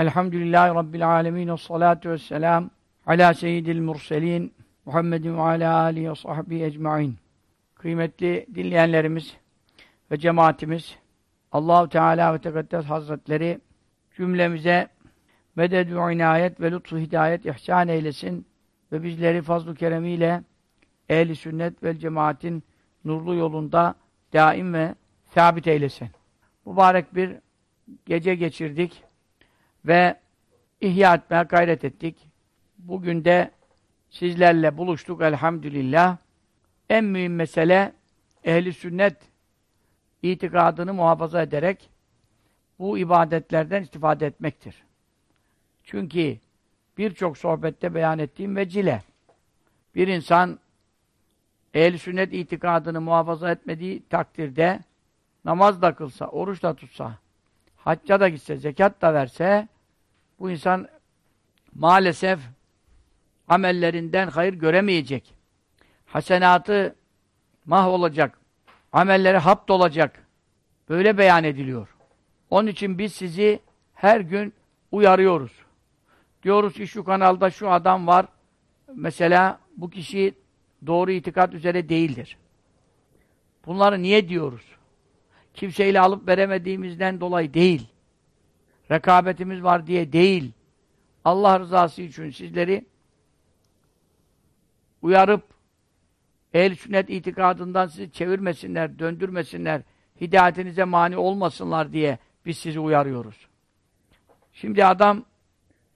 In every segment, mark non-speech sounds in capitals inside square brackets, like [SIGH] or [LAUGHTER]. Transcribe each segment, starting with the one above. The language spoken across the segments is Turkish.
Elhamdülillahi Rabbil alemin ve salatu vesselam ala seyyidil murselin Muhammedin ve ala alihi ve sahbihi ecmain. Kıymetli dinleyenlerimiz ve cemaatimiz Allahu Teala ve Tekaddes Hazretleri cümlemize mededü inayet ve lütfu hidayet ihsan eylesin ve bizleri fazl-ı keremiyle ehli sünnet ve cemaatin nurlu yolunda daim ve sabit eylesin. Mübarek bir gece geçirdik ve ihya etmeye gayret ettik. Bugün de sizlerle buluştuk elhamdülillah. En mühim mesele ehli sünnet itikadını muhafaza ederek bu ibadetlerden istifade etmektir. Çünkü birçok sohbette beyan ettiğim vecile bir insan ehl sünnet itikadını muhafaza etmediği takdirde namaz da kılsa, oruç da tutsa, hacca da gitse, zekat da verse bu insan maalesef amellerinden hayır göremeyecek. Hasenatı mahvolacak. Amelleri hapt olacak. Böyle beyan ediliyor. Onun için biz sizi her gün uyarıyoruz. Diyoruz ki şu kanalda şu adam var. Mesela bu kişi doğru itikat üzere değildir. Bunları niye diyoruz? Kimseyle alıp veremediğimizden dolayı değil. Rekabetimiz var diye değil. Allah rızası için sizleri uyarıp ehl sünnet itikadından sizi çevirmesinler, döndürmesinler, hidayetinize mani olmasınlar diye biz sizi uyarıyoruz. Şimdi adam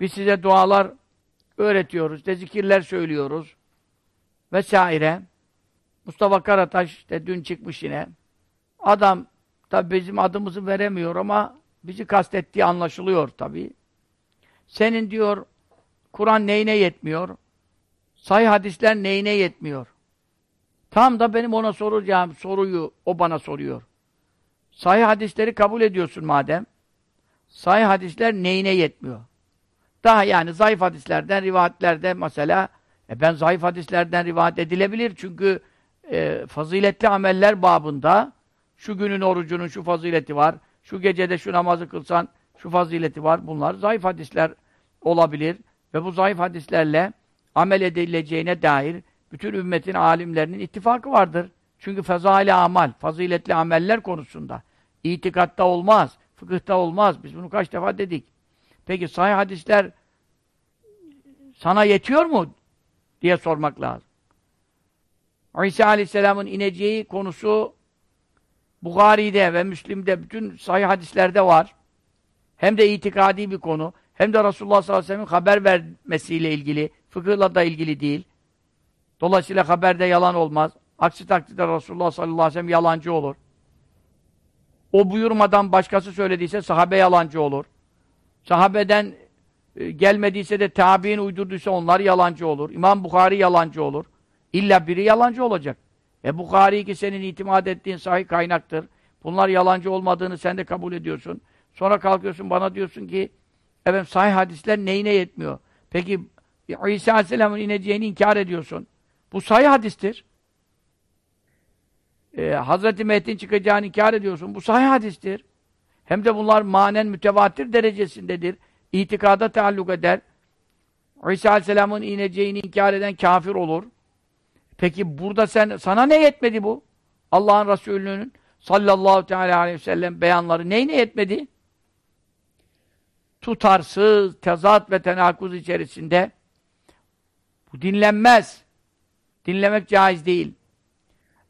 biz size dualar öğretiyoruz, de zikirler söylüyoruz vesaire. Mustafa Karataş işte dün çıkmış yine. Adam tabi bizim adımızı veremiyor ama bizi kastettiği anlaşılıyor tabi. Senin diyor Kur'an neyine yetmiyor? Sahih hadisler neyine yetmiyor? Tam da benim ona soracağım soruyu o bana soruyor. Sahih hadisleri kabul ediyorsun madem. Sahih hadisler neyine yetmiyor? Daha yani zayıf hadislerden, rivayetlerde mesela e ben zayıf hadislerden rivayet edilebilir çünkü e, faziletli ameller babında şu günün orucunun şu fazileti var, şu gecede şu namazı kılsan şu fazileti var. Bunlar zayıf hadisler olabilir ve bu zayıf hadislerle amel edileceğine dair bütün ümmetin alimlerinin ittifakı vardır. Çünkü fezaili amal, faziletli ameller konusunda itikatta olmaz, fıkıhta olmaz. Biz bunu kaç defa dedik. Peki sahih hadisler sana yetiyor mu? diye sormak lazım. İsa Aleyhisselam'ın ineceği konusu Bukhari'de ve Müslim'de bütün sahih hadislerde var. Hem de itikadi bir konu, hem de Resulullah sallallahu aleyhi ve sellem'in haber vermesiyle ilgili, fıkıhla da ilgili değil. Dolayısıyla haberde yalan olmaz. Aksi takdirde Resulullah sallallahu aleyhi ve sellem yalancı olur. O buyurmadan başkası söylediyse sahabe yalancı olur. Sahabeden e, gelmediyse de tabi'in uydurduysa onlar yalancı olur. İmam Bukhari yalancı olur. İlla biri yalancı olacak. E Bukhari ki senin itimat ettiğin sahih kaynaktır. Bunlar yalancı olmadığını sen de kabul ediyorsun. Sonra kalkıyorsun bana diyorsun ki efendim sahih hadisler neyine yetmiyor? Peki İsa Aleyhisselam'ın ineceğini inkar ediyorsun. Bu sahih hadistir. Ee, Hazreti Mehdi'nin çıkacağını inkar ediyorsun. Bu sahih hadistir. Hem de bunlar manen mütevatir derecesindedir. İtikada taalluk eder. İsa Aleyhisselam'ın ineceğini inkar eden kafir olur. Peki burada sen sana ne yetmedi bu? Allah'ın Resulü'nün sallallahu teala aleyhi ve sellem beyanları neyine yetmedi? Tutarsız, tezat ve tenakuz içerisinde bu dinlenmez. Dinlemek caiz değil.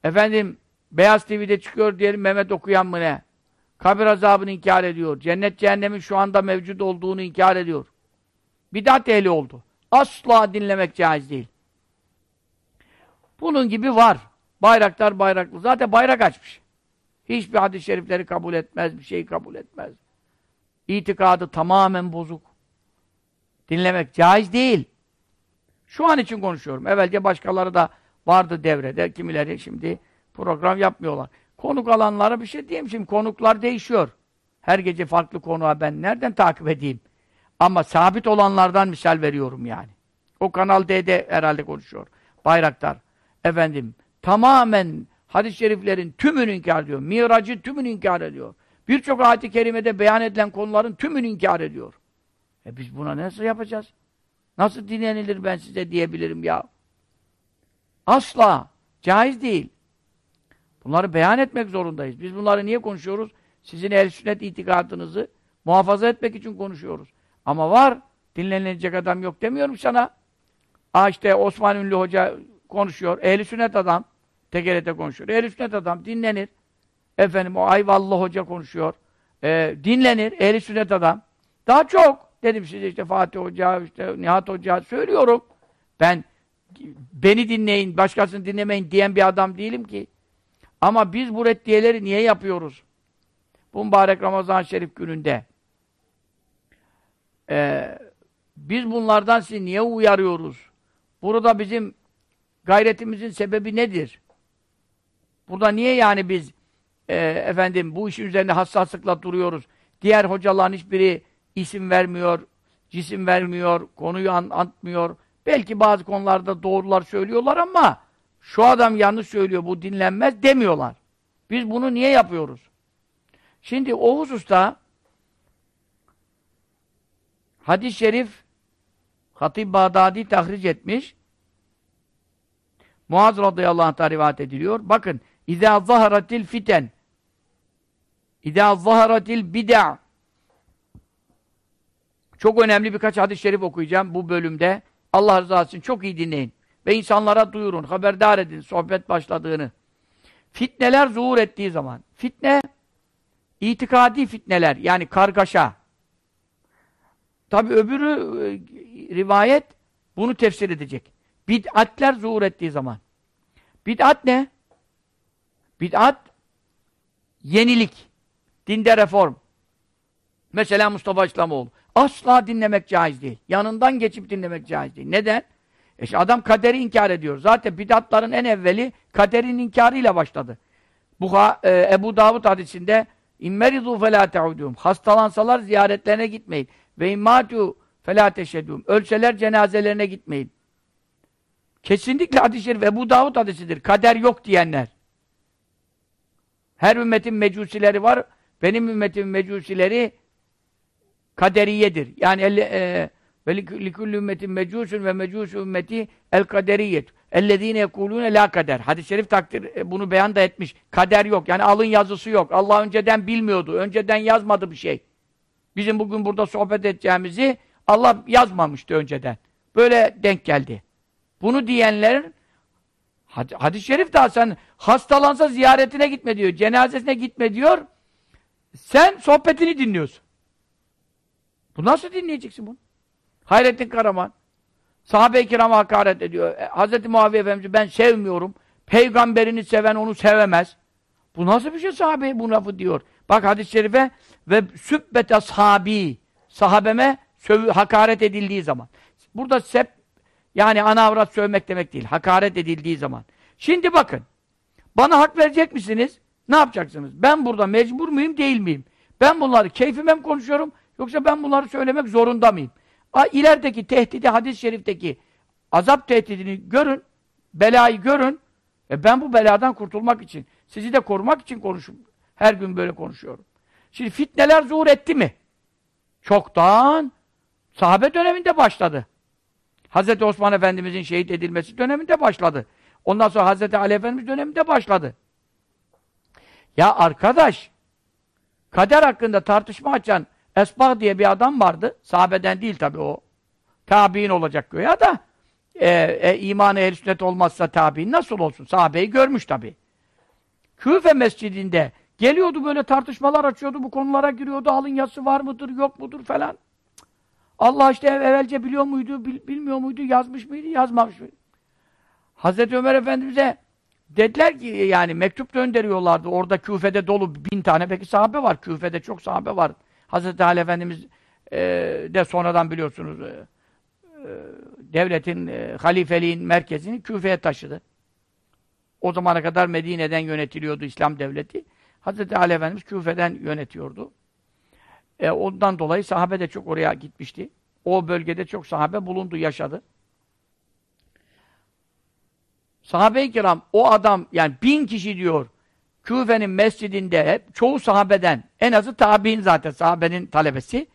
Efendim, Beyaz TV'de çıkıyor diyelim Mehmet okuyan mı ne? Kabir azabını inkar ediyor. Cennet cehennemin şu anda mevcut olduğunu inkar ediyor. Bidat ehli oldu. Asla dinlemek caiz değil. Bunun gibi var. Bayraktar bayraklı. Zaten bayrak açmış. Hiçbir hadis-i şerifleri kabul etmez, bir şeyi kabul etmez. İtikadı tamamen bozuk. Dinlemek caiz değil. Şu an için konuşuyorum. Evvelce başkaları da vardı devrede. Kimileri şimdi program yapmıyorlar. Konuk alanlara bir şey diyeyim. Şimdi konuklar değişiyor. Her gece farklı konuğa ben nereden takip edeyim? Ama sabit olanlardan misal veriyorum yani. O Kanal D'de herhalde konuşuyor. Bayraktar. Efendim, tamamen hadis-i şeriflerin tümünü inkar ediyor. Miracı tümünü inkar ediyor. Birçok ayet-i kerimede beyan edilen konuların tümünü inkar ediyor. E biz buna nasıl yapacağız? Nasıl dinlenilir ben size diyebilirim ya? Asla. Caiz değil. Bunları beyan etmek zorundayız. Biz bunları niye konuşuyoruz? Sizin el sünnet itikadınızı muhafaza etmek için konuşuyoruz. Ama var, dinlenilecek adam yok demiyorum sana. Aa işte Osman Ünlü Hoca konuşuyor. Ehli sünnet adam. TGRT konuşuyor. Ehli sünnet adam dinlenir. Efendim o Ayvallı Hoca konuşuyor. Ee, dinlenir. Ehli sünnet adam. Daha çok. Dedim size işte Fatih Hoca, işte Nihat Hoca söylüyorum. Ben beni dinleyin, başkasını dinlemeyin diyen bir adam değilim ki. Ama biz bu reddiyeleri niye yapıyoruz? Bu mübarek Ramazan-ı Şerif gününde. Ee, biz bunlardan sizi niye uyarıyoruz? Burada bizim gayretimizin sebebi nedir? Burada niye yani biz e, efendim bu işin üzerinde hassaslıkla duruyoruz? Diğer hocaların hiçbiri isim vermiyor, cisim vermiyor, konuyu an anlatmıyor. Belki bazı konularda doğrular söylüyorlar ama şu adam yanlış söylüyor, bu dinlenmez demiyorlar. Biz bunu niye yapıyoruz? Şimdi o hususta hadis-i şerif Hatib Bağdadi tahric etmiş. Muaz radıyallahu anh'ta rivayet ediliyor. Bakın İzâ zaharatil fiten İzâ zaharatil bid'a Çok önemli birkaç hadis-i şerif okuyacağım bu bölümde. Allah rızası için çok iyi dinleyin. Ve insanlara duyurun, haberdar edin sohbet başladığını. Fitneler zuhur ettiği zaman. Fitne, itikadi fitneler, yani kargaşa. Tabi öbürü e, rivayet bunu tefsir edecek. Bid'atler zuhur ettiği zaman. Bid'at ne? Bid'at yenilik. Dinde reform. Mesela Mustafa İslamoğlu. Asla dinlemek caiz değil. Yanından geçip dinlemek caiz değil. Neden? E işte adam kaderi inkar ediyor. Zaten bidatların en evveli kaderin inkarıyla başladı. Buha, e, Ebu Davud hadisinde İmmeridu felâ te'udûm. Hastalansalar ziyaretlerine gitmeyin. Ve immâtu felâ teşedûm. Ölseler cenazelerine gitmeyin. Kesinlikle hadis-i şerif Ebu Davud hadisidir. Kader yok diyenler. Her ümmetin mecusileri var. Benim ümmetimin mecusileri kaderiyedir. Yani e, ve likulli ümmetin mecusun ve mecusu ümmeti el kaderiyet. Ellezine yekulune la kader. Hadis-i şerif takdir e, bunu beyan da etmiş. Kader yok. Yani alın yazısı yok. Allah önceden bilmiyordu. Önceden yazmadı bir şey. Bizim bugün burada sohbet edeceğimizi Allah yazmamıştı önceden. Böyle denk geldi. Bunu diyenler hadis-i şerif daha sen hastalansa ziyaretine gitme diyor. Cenazesine gitme diyor. Sen sohbetini dinliyorsun. Bu nasıl dinleyeceksin bunu? Hayrettin Karaman sahabe-i kirama hakaret ediyor. E, Hz. Muaviye Efendimiz'i ben sevmiyorum. Peygamberini seven onu sevemez. Bu nasıl bir şey sahabe bu lafı diyor. Bak hadis-i şerife ve sübbete sahabi sahabeme sövü, hakaret edildiği zaman. Burada sep yani ana avrat sövmek demek değil. Hakaret edildiği zaman. Şimdi bakın. Bana hak verecek misiniz? Ne yapacaksınız? Ben burada mecbur muyum, değil miyim? Ben bunları keyfime mi konuşuyorum? Yoksa ben bunları söylemek zorunda mıyım? A, ilerideki tehdidi, hadis-i şerifteki azap tehdidini görün, belayı görün. E ben bu beladan kurtulmak için, sizi de korumak için konuşuyorum. Her gün böyle konuşuyorum. Şimdi fitneler zuhur etti mi? Çoktan sahabe döneminde başladı. Hz. Osman Efendimizin şehit edilmesi döneminde başladı. Ondan sonra Hz. Ali Efendimiz döneminde başladı. Ya arkadaş, kader hakkında tartışma açan Esbah diye bir adam vardı. Sahabeden değil tabi o. Tabi'in olacak göya da e, e, imanı ehl sünnet olmazsa tabi'in nasıl olsun? Sahabeyi görmüş tabi. Küfe mescidinde geliyordu böyle tartışmalar açıyordu, bu konulara giriyordu. Alın yazısı var mıdır, yok mudur falan. Allah işte evvelce biliyor muydu, bil, bilmiyor muydu, yazmış mıydı, yazmamış mıydı? Hazreti Ömer Efendimiz'e dediler ki yani mektup gönderiyorlardı. Orada Küfe'de dolu bin tane peki sahabe var. Küfe'de çok sahabe var. Hazreti Ali Efendimiz e, de sonradan biliyorsunuz e, e, devletin e, halifeliğin merkezini Küfe'ye taşıdı. O zamana kadar Medine'den yönetiliyordu İslam devleti. Hazreti Ali Efendimiz Küfe'den yönetiyordu. E, ondan dolayı sahabe de çok oraya gitmişti. O bölgede çok sahabe bulundu, yaşadı. Sahabe-i kiram, o adam, yani bin kişi diyor, Küfe'nin mescidinde hep çoğu sahabeden, en azı tabi'in zaten, sahabenin talebesi,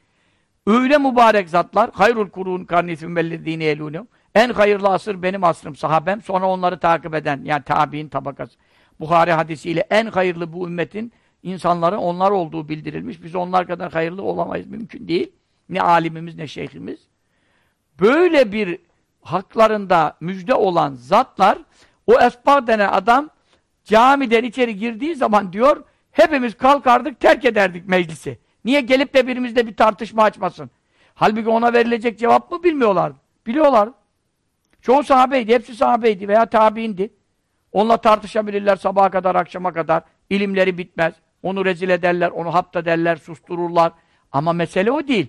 Öyle mübarek zatlar, hayrul kurun karnifim vellezine elûnehum. En hayırlı asır benim asrım, sahabem, sonra onları takip eden, yani tabi'in tabakası. Buhari hadisiyle en hayırlı bu ümmetin insanların onlar olduğu bildirilmiş. Biz onlar kadar hayırlı olamayız, mümkün değil. Ne alimimiz ne şeyhimiz. Böyle bir haklarında müjde olan zatlar, o esbah denen adam camiden içeri girdiği zaman diyor, hepimiz kalkardık, terk ederdik meclisi. Niye gelip de birimizde bir tartışma açmasın? Halbuki ona verilecek cevap mı bilmiyorlar. Biliyorlar. Çoğu sahabeydi, hepsi sahabeydi veya tabiindi. Onunla tartışabilirler sabaha kadar, akşama kadar. İlimleri bitmez. Onu rezil ederler, onu hapta derler, sustururlar. Ama mesele o değil.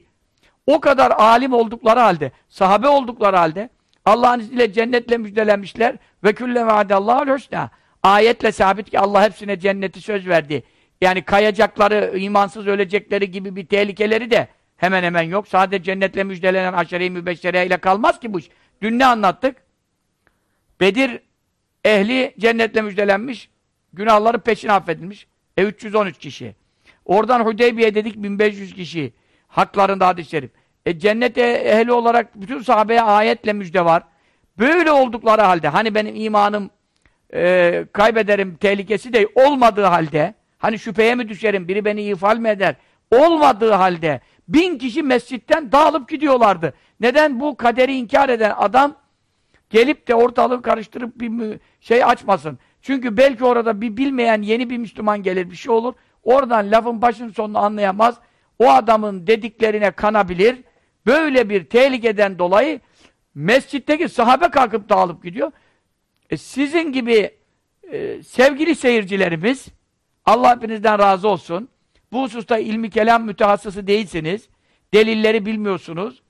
O kadar alim oldukları halde, sahabe oldukları halde Allah'ın izniyle cennetle müjdelenmişler ve külle vaadallahu husna. Ayetle sabit ki Allah hepsine cenneti söz verdi. Yani kayacakları, imansız ölecekleri gibi bir tehlikeleri de hemen hemen yok. Sadece cennetle müjdelenen aşere-i ile kalmaz ki bu iş. Dün ne anlattık? Bedir ehli cennetle müjdelenmiş, günahları peşin affedilmiş. E 313 kişi. Oradan Hudeybiye dedik 1500 kişi. Haklarında hadis-i şerif. E cennet ehli olarak bütün sahabeye ayetle müjde var. Böyle oldukları halde, hani benim imanım e, kaybederim tehlikesi de olmadığı halde, hani şüpheye mi düşerim, biri beni ifal mi eder, olmadığı halde bin kişi mescitten dağılıp gidiyorlardı. Neden? Bu kaderi inkar eden adam gelip de ortalığı karıştırıp bir şey açmasın. Çünkü belki orada bir bilmeyen yeni bir Müslüman gelir, bir şey olur. Oradan lafın başının sonunu anlayamaz. O adamın dediklerine kanabilir. Böyle bir tehlikeden dolayı mescitteki sahabe kalkıp dağılıp gidiyor. E sizin gibi e, sevgili seyircilerimiz, Allah hepinizden razı olsun. Bu hususta ilmi kelam mütehassısı değilsiniz. Delilleri bilmiyorsunuz.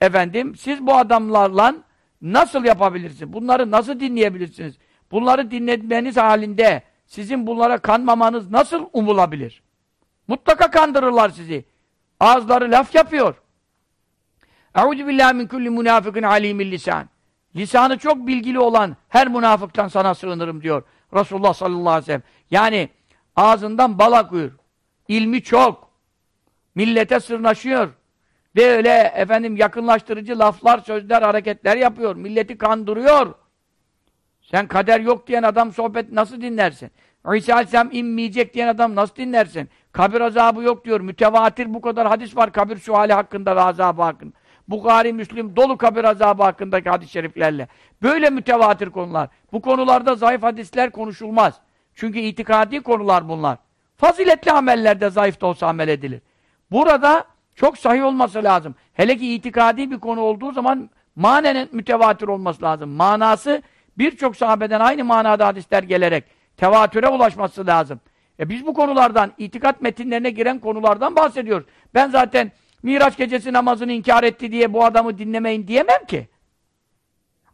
Efendim, siz bu adamlarla nasıl yapabilirsiniz? Bunları nasıl dinleyebilirsiniz? Bunları dinletmeniz halinde sizin bunlara kanmamanız nasıl umulabilir? Mutlaka kandırırlar sizi. Ağızları laf yapıyor. Euzu billahi min kulli munafikin alimil lisan. Lisanı çok bilgili olan her münafıktan sana sığınırım diyor Resulullah sallallahu aleyhi ve sellem. Yani ağzından bal akıyor. İlmi çok. Millete sırnaşıyor. Ve öyle efendim yakınlaştırıcı laflar, sözler, hareketler yapıyor. Milleti kandırıyor. Sen kader yok diyen adam sohbet nasıl dinlersin? İsa Aleyhisselam inmeyecek diyen adam nasıl dinlersin? Kabir azabı yok diyor. Mütevatir bu kadar hadis var kabir suali hakkında ve azabı hakkında. Bukhari, Müslim dolu kabir azabı hakkındaki hadis-i şeriflerle. Böyle mütevatir konular. Bu konularda zayıf hadisler konuşulmaz. Çünkü itikadi konular bunlar. Faziletli amellerde zayıf da olsa amel edilir. Burada çok sahih olması lazım. Hele ki itikadi bir konu olduğu zaman manen mütevatir olması lazım. Manası birçok sahabeden aynı manada hadisler gelerek tevatüre ulaşması lazım. E biz bu konulardan, itikat metinlerine giren konulardan bahsediyoruz. Ben zaten Miraç gecesi namazını inkar etti diye bu adamı dinlemeyin diyemem ki.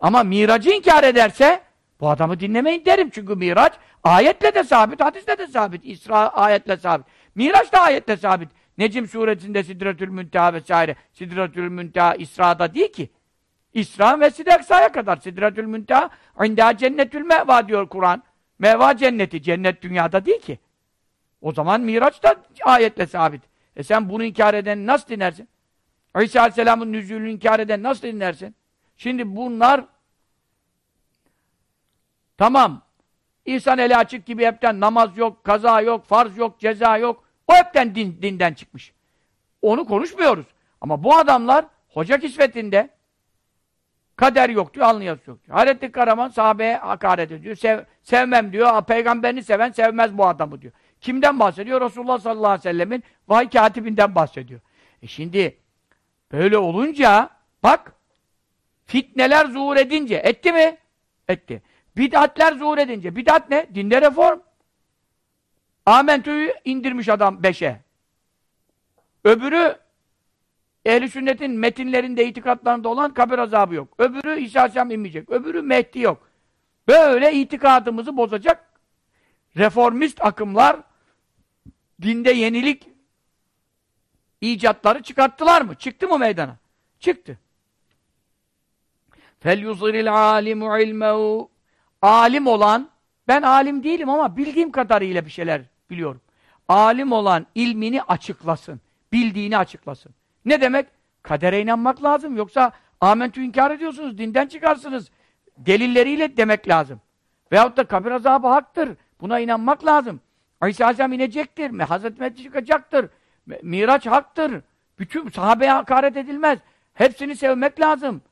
Ama miracı inkar ederse bu adamı dinlemeyin derim. Çünkü miraç ayetle de sabit, hadisle de sabit. İsra ayetle sabit. Miraç da ayetle sabit. Necim suresinde Sidretül Münteha vesaire. Sidretül Münteha İsra'da değil ki. İsra ve Sideksa'ya kadar. Sidretül Münteha indâ cennetül meva diyor Kur'an. Meva cenneti. Cennet dünyada değil ki. O zaman Miraç da ayetle sabit. E sen bunu inkar eden nasıl dinlersin? İsa Aleyhisselam'ın nüzulünü inkar eden nasıl dinlersin? Şimdi bunlar tamam İhsan eli açık gibi hepten namaz yok, kaza yok, farz yok, ceza yok. O hepten din, dinden çıkmış. Onu konuşmuyoruz. Ama bu adamlar hoca kisvetinde kader yok diyor, alnıyası yok diyor. Hayrettin Karaman sahabeye hakaret ediyor. Sev, sevmem diyor. Peygamberini seven sevmez bu adamı diyor. Kimden bahsediyor? Resulullah sallallahu aleyhi ve sellemin vahiy katibinden bahsediyor. E şimdi böyle olunca bak fitneler zuhur edince etti mi? Etti. Bid'atler zuhur edince. Bid'at ne? Dinde reform. Amentü'yü indirmiş adam beşe. Öbürü ehli sünnetin metinlerinde, itikatlarında olan kabir azabı yok. Öbürü İsa Aleyhisselam inmeyecek. Öbürü Mehdi yok. Böyle itikadımızı bozacak reformist akımlar dinde yenilik icatları çıkarttılar mı? Çıktı mı meydana? Çıktı. فَلْيُظْهِرِ الْعَالِمُ عِلْمَهُ Alim olan, ben alim değilim ama bildiğim kadarıyla bir şeyler biliyorum. Alim olan ilmini açıklasın. Bildiğini açıklasın. Ne demek? Kadere inanmak lazım. Yoksa amentü inkar ediyorsunuz, dinden çıkarsınız. Delilleriyle demek lazım. Veyahut da kabir azabı haktır. Buna inanmak lazım. İsa Aleyhisselam inecektir. Hazreti Mehdi çıkacaktır. Miraç haktır. Bütün sahabeye hakaret edilmez. Hepsini sevmek lazım.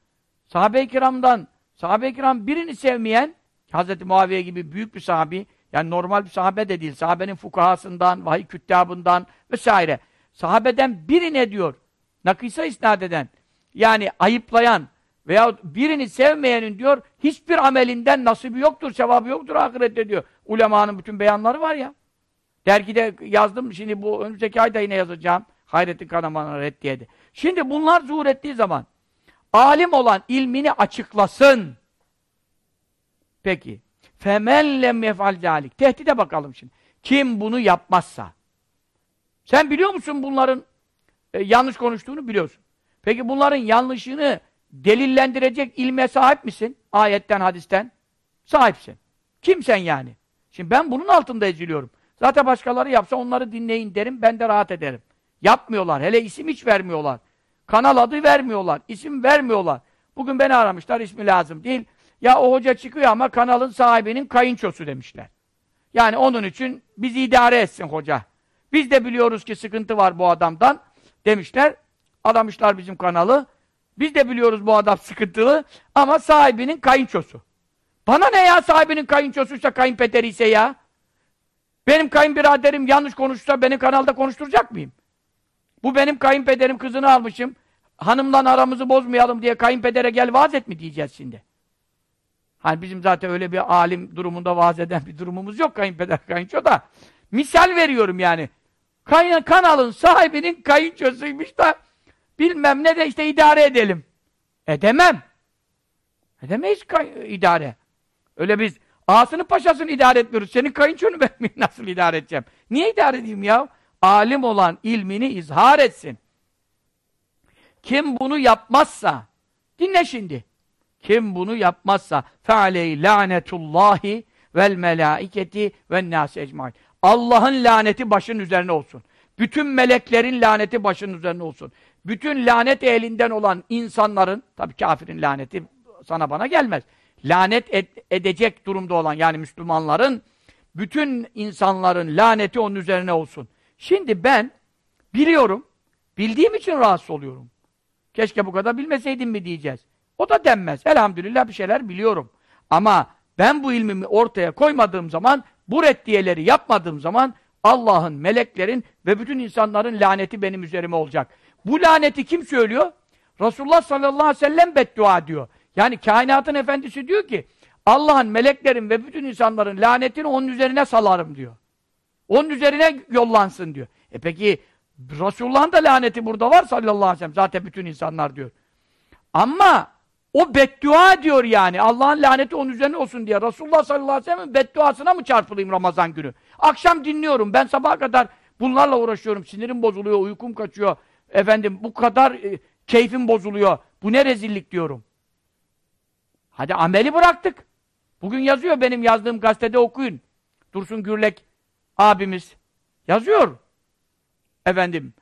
Sahabe-i kiramdan, sahabe-i kiram birini sevmeyen, Hazreti Muaviye gibi büyük bir sahabi, yani normal bir sahabe de değil, sahabenin fukahasından, vahiy küttabından vesaire. Sahabeden biri ne diyor? Nakisa isnat eden, yani ayıplayan veya birini sevmeyenin diyor, hiçbir amelinden nasibi yoktur, sevabı yoktur ahirette diyor. Ulemanın bütün beyanları var ya. Dergide yazdım, şimdi bu önümüzdeki ayda yine yazacağım. Hayrettin Kanaman'a reddiyedi. Şimdi bunlar zuhur ettiği zaman, alim olan ilmini açıklasın. Peki. Femen lem yefal zalik. Tehdide bakalım şimdi. Kim bunu yapmazsa. Sen biliyor musun bunların e, yanlış konuştuğunu biliyorsun. Peki bunların yanlışını delillendirecek ilme sahip misin? Ayetten, hadisten. Sahipsin. Kimsen yani? Şimdi ben bunun altında eziliyorum. Zaten başkaları yapsa onları dinleyin derim, ben de rahat ederim. Yapmıyorlar. Hele isim hiç vermiyorlar. Kanal adı vermiyorlar. isim vermiyorlar. Bugün beni aramışlar, ismi lazım değil. Ya o hoca çıkıyor ama kanalın sahibinin kayınçosu demişler. Yani onun için bizi idare etsin hoca. Biz de biliyoruz ki sıkıntı var bu adamdan demişler. Aramışlar bizim kanalı. Biz de biliyoruz bu adam sıkıntılı ama sahibinin kayınçosu. Bana ne ya sahibinin kayınçosuysa kayınpederi ise ya? Benim kayınbiraderim yanlış konuşsa beni kanalda konuşturacak mıyım? Bu benim kayınpederim kızını almışım. Hanımdan aramızı bozmayalım diye kayınpedere gel vaaz et mi diyeceğiz şimdi? Hani bizim zaten öyle bir alim durumunda vaaz eden bir durumumuz yok kayınpeder kayınço da. Misal veriyorum yani. Kayın, kanalın sahibinin kayınçosuymuş da bilmem ne de işte idare edelim. Edemem. Edemeyiz idare. Öyle biz ağasını paşasını idare etmiyoruz. Senin kayınçonu ben [LAUGHS] nasıl idare edeceğim? Niye idare edeyim ya? Alim olan ilmini izhar etsin. Kim bunu yapmazsa dinle şimdi. Kim bunu yapmazsa fealeyhi lanetullahi vel melaiketi ve nas ecmaîn. Allah'ın laneti başın üzerine olsun. Bütün meleklerin laneti başın üzerine olsun. Bütün lanet ehlinden olan insanların, tabii kafirin laneti sana bana gelmez. Lanet ed edecek durumda olan yani Müslümanların bütün insanların laneti onun üzerine olsun. Şimdi ben biliyorum, bildiğim için rahatsız oluyorum. Keşke bu kadar bilmeseydim mi diyeceğiz. O da denmez. Elhamdülillah bir şeyler biliyorum. Ama ben bu ilmimi ortaya koymadığım zaman, bu reddiyeleri yapmadığım zaman Allah'ın, meleklerin ve bütün insanların laneti benim üzerime olacak. Bu laneti kim söylüyor? Resulullah sallallahu aleyhi ve sellem beddua diyor. Yani kainatın efendisi diyor ki Allah'ın, meleklerin ve bütün insanların lanetini onun üzerine salarım diyor. Onun üzerine yollansın diyor. E peki Resulullah'ın da laneti burada var sallallahu aleyhi ve sellem. Zaten bütün insanlar diyor. Ama o beddua diyor yani. Allah'ın laneti onun üzerine olsun diye. Resulullah sallallahu aleyhi ve sellem'in bedduasına mı çarpılayım Ramazan günü? Akşam dinliyorum. Ben sabaha kadar bunlarla uğraşıyorum. Sinirim bozuluyor, uykum kaçıyor. Efendim bu kadar e, keyfim bozuluyor. Bu ne rezillik diyorum. Hadi ameli bıraktık. Bugün yazıyor benim yazdığım gazetede okuyun. Dursun Gürlek abimiz yazıyor. Efendim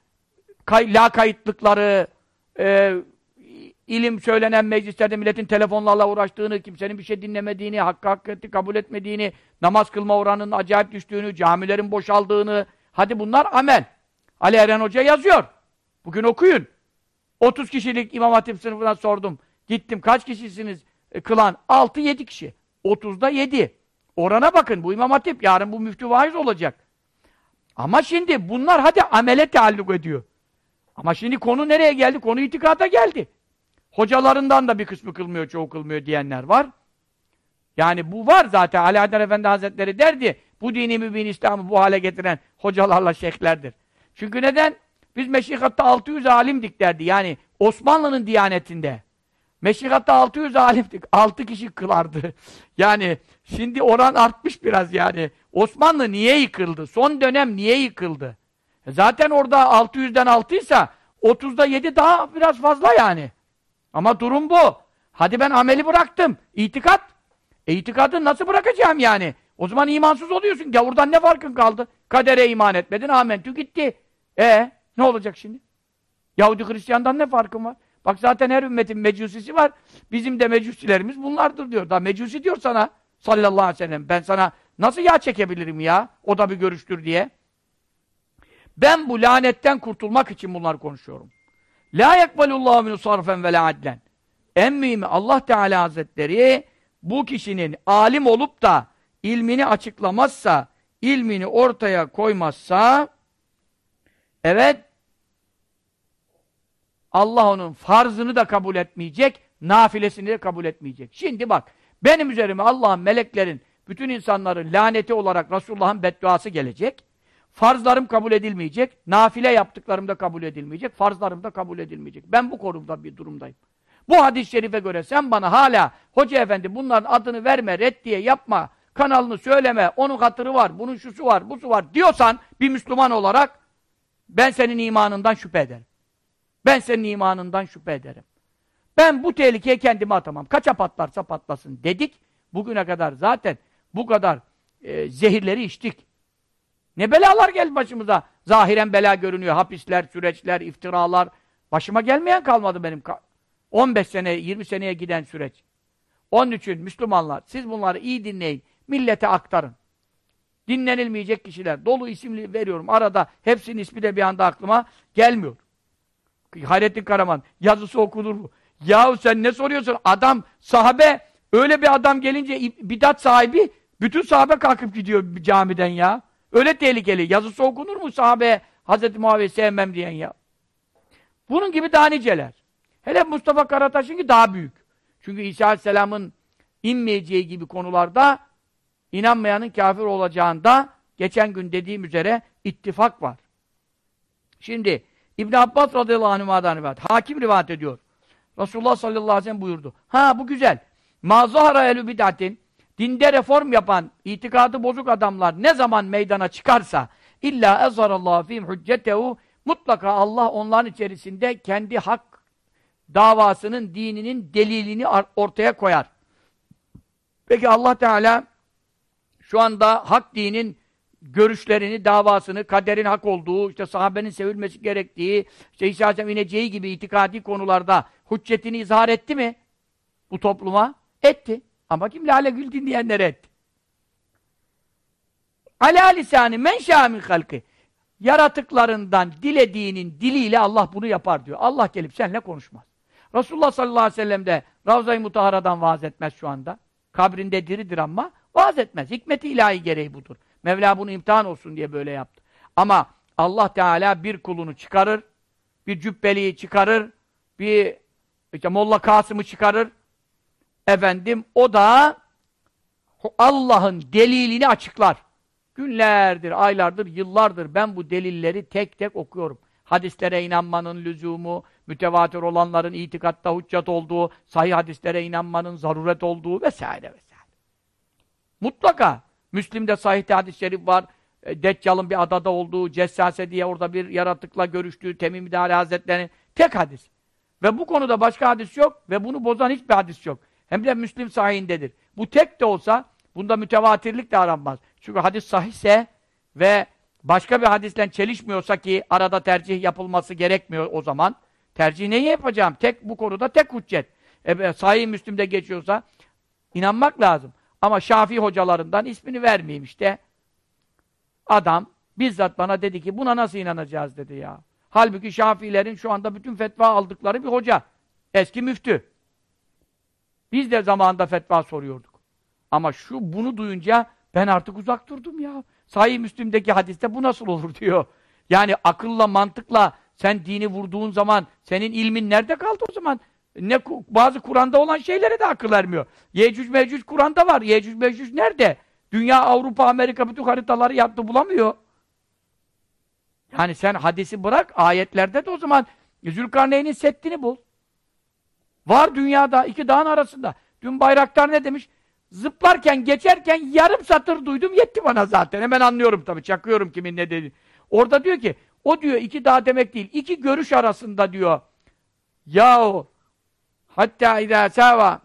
kay, la kayıtlıkları e, ilim söylenen meclislerde milletin telefonlarla uğraştığını, kimsenin bir şey dinlemediğini, hakkı hakikati kabul etmediğini, namaz kılma oranının acayip düştüğünü, camilerin boşaldığını, hadi bunlar amel. Ali Eren Hoca yazıyor. Bugün okuyun. 30 kişilik İmam Hatip sınıfına sordum. Gittim kaç kişisiniz e, kılan? 6-7 kişi. 30'da 7. Orana bakın bu İmam Hatip yarın bu müftü vaiz olacak. Ama şimdi bunlar hadi amele taalluk ediyor. Ama şimdi konu nereye geldi? Konu itikata geldi. Hocalarından da bir kısmı kılmıyor, çoğu kılmıyor diyenler var. Yani bu var zaten. Ali Haydar Efendi Hazretleri derdi, bu dini mübin İslam'ı bu hale getiren hocalarla şeyhlerdir. Çünkü neden? Biz meşrikatta 600 alimdik derdi. Yani Osmanlı'nın diyanetinde. Meşrikatta 600 alimdik. 6 kişi kılardı. [LAUGHS] Yani şimdi oran artmış biraz yani. Osmanlı niye yıkıldı? Son dönem niye yıkıldı? E zaten orada 600'den 6 ise 30'da 7 daha biraz fazla yani. Ama durum bu. Hadi ben ameli bıraktım. İtikat. E itikadı nasıl bırakacağım yani? O zaman imansız oluyorsun. Gavurdan ne farkın kaldı? Kadere iman etmedin, amentü gitti. E ne olacak şimdi? Yahudi Hristiyan'dan ne farkın var? Bak zaten her ümmetin mecusisi var. Bizim de mecusilerimiz bunlardır diyor. Da mecusi diyor sana sallallahu aleyhi ve sellem. Ben sana nasıl yağ çekebilirim ya? O da bir görüştür diye. Ben bu lanetten kurtulmak için bunlar konuşuyorum. La yekbalullahu minu sarfen ve la adlen. En mühimi Allah Teala Hazretleri bu kişinin alim olup da ilmini açıklamazsa, ilmini ortaya koymazsa evet Allah onun farzını da kabul etmeyecek, nafilesini de kabul etmeyecek. Şimdi bak, benim üzerime Allah'ın, meleklerin, bütün insanların laneti olarak Resulullah'ın bedduası gelecek. Farzlarım kabul edilmeyecek, nafile yaptıklarım da kabul edilmeyecek, farzlarım da kabul edilmeyecek. Ben bu konumda bir durumdayım. Bu hadis-i şerife göre sen bana hala hoca efendi bunların adını verme, reddiye yapma, kanalını söyleme, onun hatırı var, bunun şusu var, busu var diyorsan bir Müslüman olarak ben senin imanından şüphe ederim. Ben senin imanından şüphe ederim. Ben bu tehlikeye kendimi atamam. Kaça patlarsa patlasın dedik. Bugüne kadar zaten bu kadar e, zehirleri içtik. Ne belalar geldi başımıza. Zahiren bela görünüyor. Hapisler, süreçler, iftiralar. Başıma gelmeyen kalmadı benim. 15 sene, 20 seneye giden süreç. Onun için Müslümanlar, siz bunları iyi dinleyin. Millete aktarın. Dinlenilmeyecek kişiler. Dolu isimli veriyorum. Arada hepsinin ismi de bir anda aklıma gelmiyor. Hayrettin Karaman. Yazısı okunur mu? Yahu sen ne soruyorsun? Adam, sahabe, öyle bir adam gelince bidat sahibi, bütün sahabe kalkıp gidiyor camiden ya. Öyle tehlikeli. Yazısı okunur mu sahabe, Hazreti Muaviye sevmem diyen ya. Bunun gibi daha niceler. Hele Mustafa Karataş'ınki daha büyük. Çünkü İsa Aleyhisselam'ın inmeyeceği gibi konularda inanmayanın kafir olacağında geçen gün dediğim üzere ittifak var. Şimdi İbn Abbas radıyallahu anh'a'dan rivayet. Hakim rivayet ediyor. Resulullah sallallahu aleyhi ve sellem buyurdu. Ha bu güzel. Mazahara elü bid'atin dinde reform yapan, itikadı bozuk adamlar ne zaman meydana çıkarsa illa ezharallahu fîm hüccetehu mutlaka Allah onların içerisinde kendi hak davasının, dininin delilini ortaya koyar. Peki Allah Teala şu anda hak dinin görüşlerini, davasını, kaderin hak olduğu, işte sahabenin sevilmesi gerektiği, işte İsa Aleyhisselam ineceği gibi itikadi konularda hüccetini izhar etti mi? Bu topluma? Etti. Ama kim Lale Gül dinleyenlere etti. Alâ lisâni men şâmin halkı. Yaratıklarından dilediğinin diliyle Allah bunu yapar diyor. Allah gelip seninle konuşmaz. Resulullah sallallahu aleyhi ve sellem de Ravza-i Mutahara'dan vaaz etmez şu anda. Kabrinde diridir ama vaaz etmez. Hikmeti ilahi gereği budur. Mevla bunu imtihan olsun diye böyle yaptı. Ama Allah Teala bir kulunu çıkarır, bir cübbeliyi çıkarır, bir işte Molla Kasım'ı çıkarır. Efendim o da Allah'ın delilini açıklar. Günlerdir, aylardır, yıllardır ben bu delilleri tek tek okuyorum. Hadislere inanmanın lüzumu, mütevatir olanların itikatta hüccet olduğu, sahih hadislere inanmanın zaruret olduğu vesaire vesaire. Mutlaka Müslim'de sahih hadis-i şerif var. E, Deccal'ın bir adada olduğu, Cessase diye orada bir yaratıkla görüştüğü Temim İdare Hazretleri'nin tek hadis. Ve bu konuda başka hadis yok ve bunu bozan hiçbir hadis yok. Hem de Müslim sahihindedir. Bu tek de olsa bunda mütevatirlik de aranmaz. Çünkü hadis sahihse ve başka bir hadisle çelişmiyorsa ki arada tercih yapılması gerekmiyor o zaman. Tercih neyi yapacağım? Tek bu konuda tek hüccet. E, sahih Müslim'de geçiyorsa inanmak lazım. Ama Şafii hocalarından ismini vermeyeyim işte. Adam bizzat bana dedi ki buna nasıl inanacağız dedi ya. Halbuki Şafiilerin şu anda bütün fetva aldıkları bir hoca. Eski müftü. Biz de zamanında fetva soruyorduk. Ama şu bunu duyunca ben artık uzak durdum ya. Sahih Müslim'deki hadiste bu nasıl olur [LAUGHS] diyor. Yani akılla, mantıkla sen dini vurduğun zaman senin ilmin nerede kaldı o zaman? Ne bazı Kur'an'da olan şeylere de akıl ermiyor. Yecüc Mecüc Kur'an'da var. Yecüc Mecüc nerede? Dünya, Avrupa, Amerika bütün haritaları yaptı bulamıyor. Yani sen hadisi bırak ayetlerde de o zaman Zülkarneyn'in settini bul. Var dünyada iki dağın arasında. Dün Bayraktar ne demiş? Zıplarken, geçerken yarım satır duydum yetti bana zaten. Hemen anlıyorum tabii. Çakıyorum kimin ne dedi. Orada diyor ki o diyor iki dağ demek değil. iki görüş arasında diyor. Yahu Hatta izâ sâva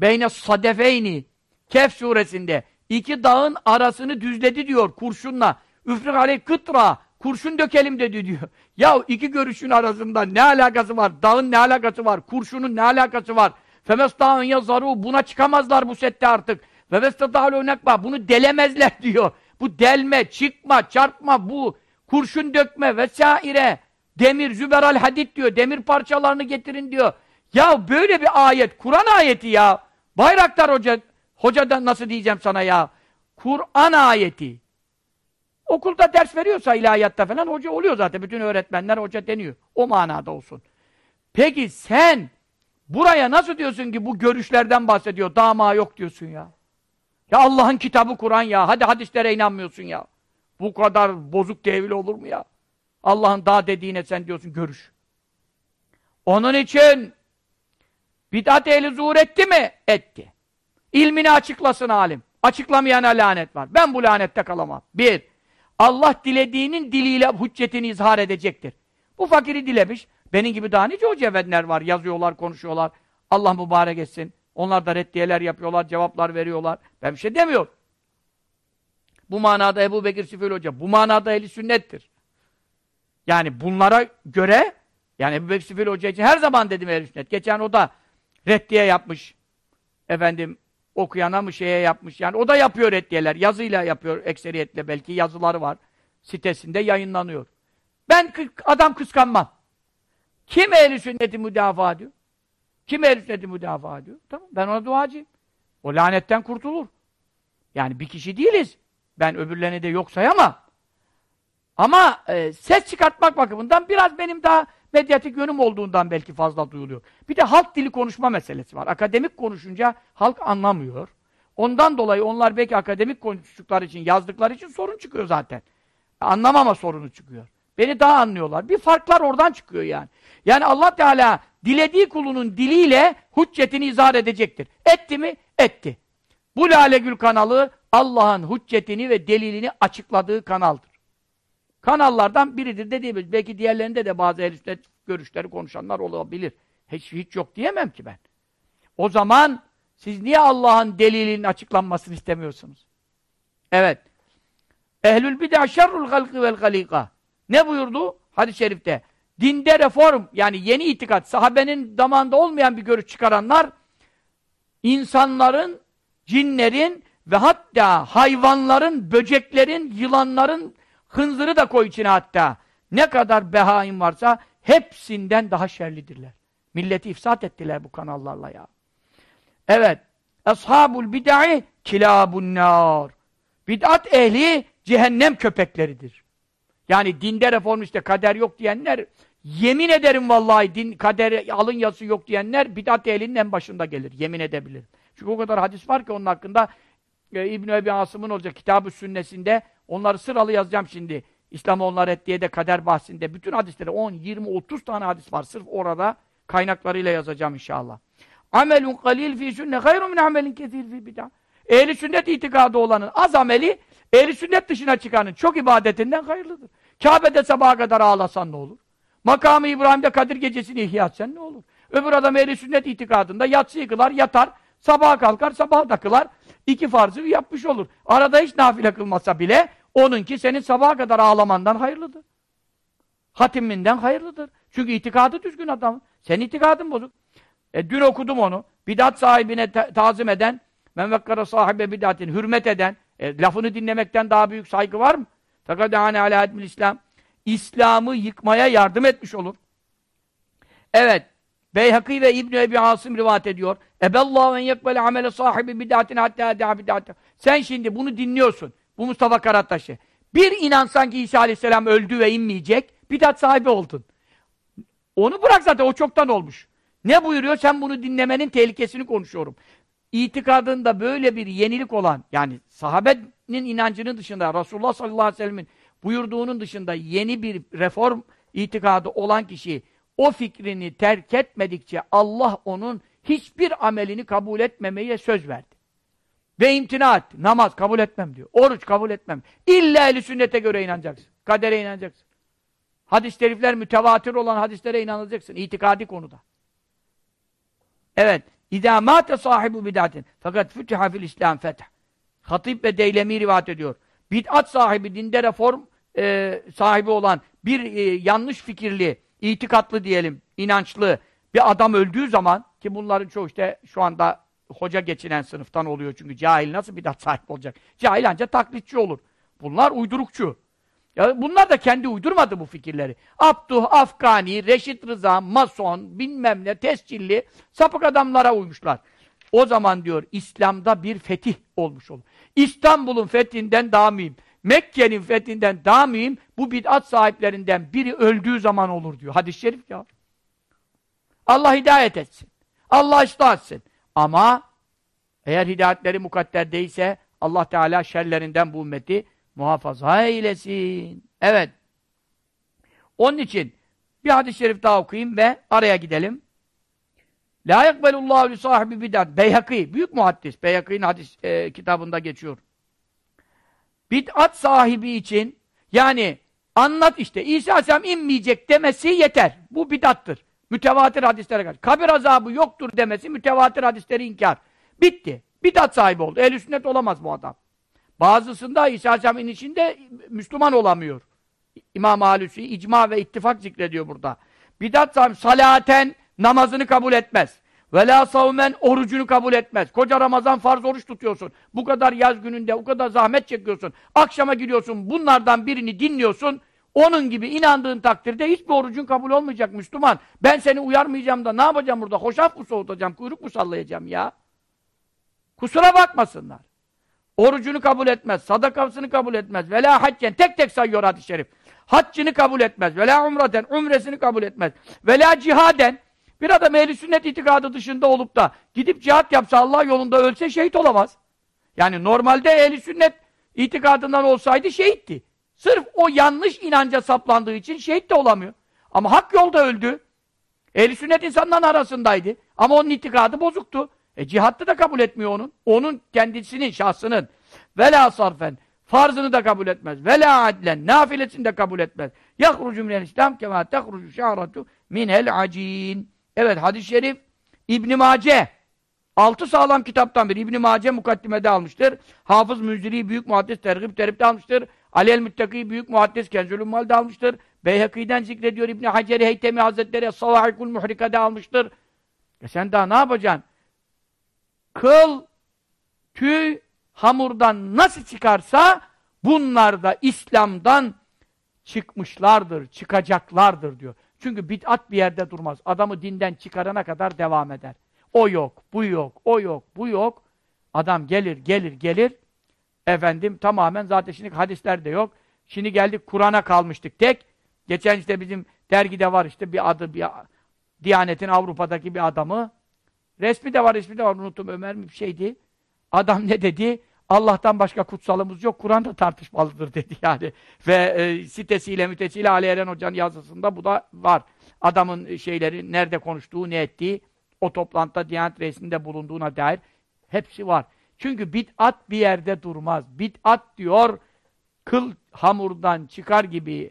beyne sadefeyni Kehf suresinde iki dağın arasını düzledi diyor kurşunla. Üfrik aleyh kıtra kurşun dökelim dedi diyor. Ya iki görüşün arasında ne alakası var? Dağın ne alakası var? Kurşunun ne alakası var? Femestağın yazaru buna çıkamazlar bu sette artık. Femestağın nakba bunu delemezler [LAUGHS] diyor. Bu delme, çıkma, çarpma, bu kurşun dökme vesaire. Demir, züberal hadid diyor. Demir parçalarını getirin diyor. Ya böyle bir ayet, Kur'an ayeti ya. Bayraktar Hoca, hocadan nasıl diyeceğim sana ya? Kur'an ayeti. Okulda ders veriyorsa ilahiyatta falan hoca oluyor zaten. Bütün öğretmenler hoca deniyor. O manada olsun. Peki sen buraya nasıl diyorsun ki bu görüşlerden bahsediyor, dama yok diyorsun ya? Ya Allah'ın kitabı Kur'an ya. Hadi hadislere inanmıyorsun ya. Bu kadar bozuk tevil olur mu ya? Allah'ın daha dediğine sen diyorsun görüş. Onun için bid'at ehli zuhur etti mi? Etti. İlmini açıklasın alim. Açıklamayana lanet var. Ben bu lanette kalamam. Bir, Allah dilediğinin diliyle hüccetini izhar edecektir. Bu fakiri dilemiş. Benim gibi daha nice hoca efendiler var. Yazıyorlar, konuşuyorlar. Allah mübarek etsin. Onlar da reddiyeler yapıyorlar, cevaplar veriyorlar. Ben bir şey demiyorum. Bu manada Ebu Bekir Sifil Hoca, bu manada eli sünnettir. Yani bunlara göre, yani Ebu Bekir Sifil Hoca için her zaman dedim eli sünnet. Geçen o da reddiye yapmış. Efendim, okuyana mı şeye yapmış. Yani o da yapıyor reddiyeler. Yazıyla yapıyor ekseriyetle belki yazıları var. Sitesinde yayınlanıyor. Ben adam kıskanmam. Kim ehli sünneti müdafaa ediyor? Kim ehl sünneti müdafaa ediyor? Tamam ben ona duacıyım. O lanetten kurtulur. Yani bir kişi değiliz. Ben öbürlerini de yok sayamam. Ama e, ses çıkartmak bakımından biraz benim daha medyatik yönüm olduğundan belki fazla duyuluyor. Bir de halk dili konuşma meselesi var. Akademik konuşunca halk anlamıyor. Ondan dolayı onlar belki akademik konuştukları için, yazdıkları için sorun çıkıyor zaten. Anlamama sorunu çıkıyor. Beni daha anlıyorlar. Bir farklar oradan çıkıyor yani. Yani Allah Teala dilediği kulunun diliyle hüccetini izah edecektir. Etti mi? Etti. Bu Lale Gül kanalı Allah'ın hüccetini ve delilini açıkladığı kanaldır. Kanallardan biridir de diyebiliriz. Belki diğerlerinde de bazı ehl görüşleri konuşanlar olabilir. Hiç, hiç yok diyemem ki ben. O zaman siz niye Allah'ın delilinin açıklanmasını istemiyorsunuz? Evet. Ehlül bid'a şerrul halkı vel halika. Ne buyurdu? Hadis-i şerifte. Dinde reform, yani yeni itikat, sahabenin damağında olmayan bir görüş çıkaranlar, insanların, cinlerin ve hatta hayvanların, böceklerin, yılanların, hınzırı da koy içine hatta. Ne kadar behaim varsa hepsinden daha şerlidirler. Milleti ifsat ettiler bu kanallarla ya. Evet. Ashabul bid'i kilabun nar. Bid'at ehli cehennem köpekleridir. Yani dinde reform işte kader yok diyenler yemin ederim vallahi din kader alın yazısı yok diyenler bid'at ehlinin en başında gelir. Yemin edebilir. Çünkü o kadar hadis var ki onun hakkında e, İbn Ebi Asım'ın olacak kitabı sünnesinde onları sıralı yazacağım şimdi. İslam onlar et diye de kader bahsinde bütün hadisleri 10, 20, 30 tane hadis var. Sırf orada kaynaklarıyla yazacağım inşallah. Amelun kalil fi sünne hayrun min amelin kesir fi bid'a. Ehli sünnet itikadı olanın az ameli ehli sünnet dışına çıkanın çok ibadetinden hayırlıdır. Kabe'de sabaha kadar ağlasan ne olur? Makamı İbrahim'de Kadir gecesini ihya etsen ne olur? Öbür adam ehli sünnet itikadında yatsı yıkılar, yatar, sabaha kalkar, sabaha da kılar. İki farzı yapmış olur. Arada hiç nafile kılmasa bile onunki senin sabaha kadar ağlamandan hayırlıdır. Hatiminden hayırlıdır. Çünkü itikadı düzgün adam. Senin itikadın bozuk. E, dün okudum onu. Bidat sahibine ta tazim eden, men vekkara sahibe bidatin, hürmet eden, e, lafını dinlemekten daha büyük saygı var mı? Fakat hani ala İslam. İslam'ı yıkmaya yardım etmiş olur. Evet. Beyhaki ve İbn Ebi Asım rivayet ediyor. Eballahu en yekbele amele sahibi bid'atin hatta da bid'atin. Sen şimdi bunu dinliyorsun. Bu Mustafa Karataş'ı. Bir inansan ki İsa Aleyhisselam öldü ve inmeyecek, bidat sahibi oldun. Onu bırak zaten, o çoktan olmuş. Ne buyuruyor? Sen bunu dinlemenin tehlikesini konuşuyorum. İtikadında böyle bir yenilik olan, yani sahabenin inancının dışında, Resulullah sallallahu aleyhi ve sellemin buyurduğunun dışında yeni bir reform itikadı olan kişi o fikrini terk etmedikçe Allah onun hiçbir amelini kabul etmemeye söz verdi. Ve imtina etti. Namaz kabul etmem diyor. Oruç kabul etmem. İlla eli sünnete göre inanacaksın. Kadere inanacaksın. Hadis-i şerifler mütevatir olan hadislere inanacaksın. İtikadi konuda. Evet. İdâ mâte sahibu bid'atin. Fakat fütiha fil İslam feth. Hatip ve Deylemi rivayet ediyor. Bid'at sahibi dinde reform e, sahibi olan bir e, yanlış fikirli, itikatlı diyelim, inançlı bir adam öldüğü zaman ki bunların çoğu işte şu anda hoca geçinen sınıftan oluyor çünkü cahil nasıl bidat sahip olacak? Cahil ancak taklitçi olur. Bunlar uydurukçu. Ya bunlar da kendi uydurmadı bu fikirleri. Abduh, Afgani, Reşit Rıza, Mason, bilmem ne, tescilli sapık adamlara uymuşlar. O zaman diyor İslam'da bir fetih olmuş olur. İstanbul'un fethinden daha mühim. Mekke'nin fethinden daha mühim bu bid'at sahiplerinden biri öldüğü zaman olur diyor. Hadis-i şerif ya. Allah hidayet etsin. Allah ıslah etsin. Ama eğer hidayetleri mukadder değilse Allah Teala şerlerinden bu ümmeti muhafaza eylesin. Evet. Onun için bir hadis-i şerif daha okuyayım ve araya gidelim. La yakbelullahu li sahibi bid'at. Beyhaki, büyük muhaddis. Beyhaki'nin hadis e, kitabında geçiyor. Bid'at sahibi için yani anlat işte İsa Aleyhisselam inmeyecek demesi yeter. Bu bid'attır. Mütevatir hadislere karşı. Kabir azabı yoktur demesi mütevatir hadisleri inkar. Bitti. Bid'at sahibi oldu. Ehl-i sünnet olamaz bu adam. Bazısında İsa Aleyhisselam'ın içinde Müslüman olamıyor. İmam Halüsü icma ve ittifak zikrediyor burada. Bidat sahibi salaten namazını kabul etmez. Vela savmen orucunu kabul etmez. Koca Ramazan farz oruç tutuyorsun. Bu kadar yaz gününde o kadar zahmet çekiyorsun. Akşama gidiyorsun bunlardan birini dinliyorsun. Onun gibi inandığın takdirde hiçbir orucun kabul olmayacak Müslüman. Ben seni uyarmayacağım da ne yapacağım burada? Hoşaf mı soğutacağım, kuyruk mu sallayacağım ya? Kusura bakmasınlar. Orucunu kabul etmez, sadakasını kabul etmez. Vela haccen, tek tek sayıyor hadis-i şerif. Haccını kabul etmez. Vela umraten, umresini kabul etmez. Vela cihaden, bir adam ehli sünnet itikadı dışında olup da gidip cihat yapsa Allah yolunda ölse şehit olamaz. Yani normalde ehli sünnet itikadından olsaydı şehitti. Sırf o yanlış inanca saplandığı için şehit de olamıyor. Ama hak yolda öldü. Ehli sünnet insanların arasındaydı. Ama onun itikadı bozuktu. E cihattı da kabul etmiyor onun. Onun kendisinin, şahsının. Vela sarfen. Farzını da kabul etmez. Vela adlen. Nafilesini de kabul etmez. Yahrucu minel İslam kema tehrucu şa'ratu minel acin. Evet hadis-i şerif İbn Mace altı sağlam kitaptan bir İbn Mace mukaddimede almıştır. Hafız Müziri büyük muhaddis tergib teripte almıştır. Ali el-Müttaki büyük muhaddis Kenzülül Mal'de almıştır. Beyhaki'den zikrediyor İbn Hacer Heytemi Hazretleri Savahikul Muhrika'da almıştır. E sen daha ne yapacaksın? Kıl, tüy, hamurdan nasıl çıkarsa bunlar da İslam'dan çıkmışlardır, çıkacaklardır diyor. Çünkü bid'at bir yerde durmaz. Adamı dinden çıkarana kadar devam eder. O yok, bu yok, o yok, bu yok. Adam gelir, gelir, gelir. Efendim tamamen zaten şimdi hadisler de yok. Şimdi geldik Kur'an'a kalmıştık tek. Geçen işte bizim dergide var işte bir adı, bir Diyanet'in Avrupa'daki bir adamı. Resmi de var, ismi de var. Unuttum Ömer mi bir şeydi. Adam ne dedi? Allah'tan başka kutsalımız yok. Kur'an da tartışmalıdır dedi [LAUGHS] yani. Ve e, sitesiyle mütesiyle Ali Eren Hoca'nın yazısında bu da var. Adamın şeyleri, nerede konuştuğu, ne ettiği, o toplantıda Diyanet Reisi'nde bulunduğuna dair hepsi var. Çünkü bid'at bir yerde durmaz. Bid'at diyor, kıl hamurdan çıkar gibi,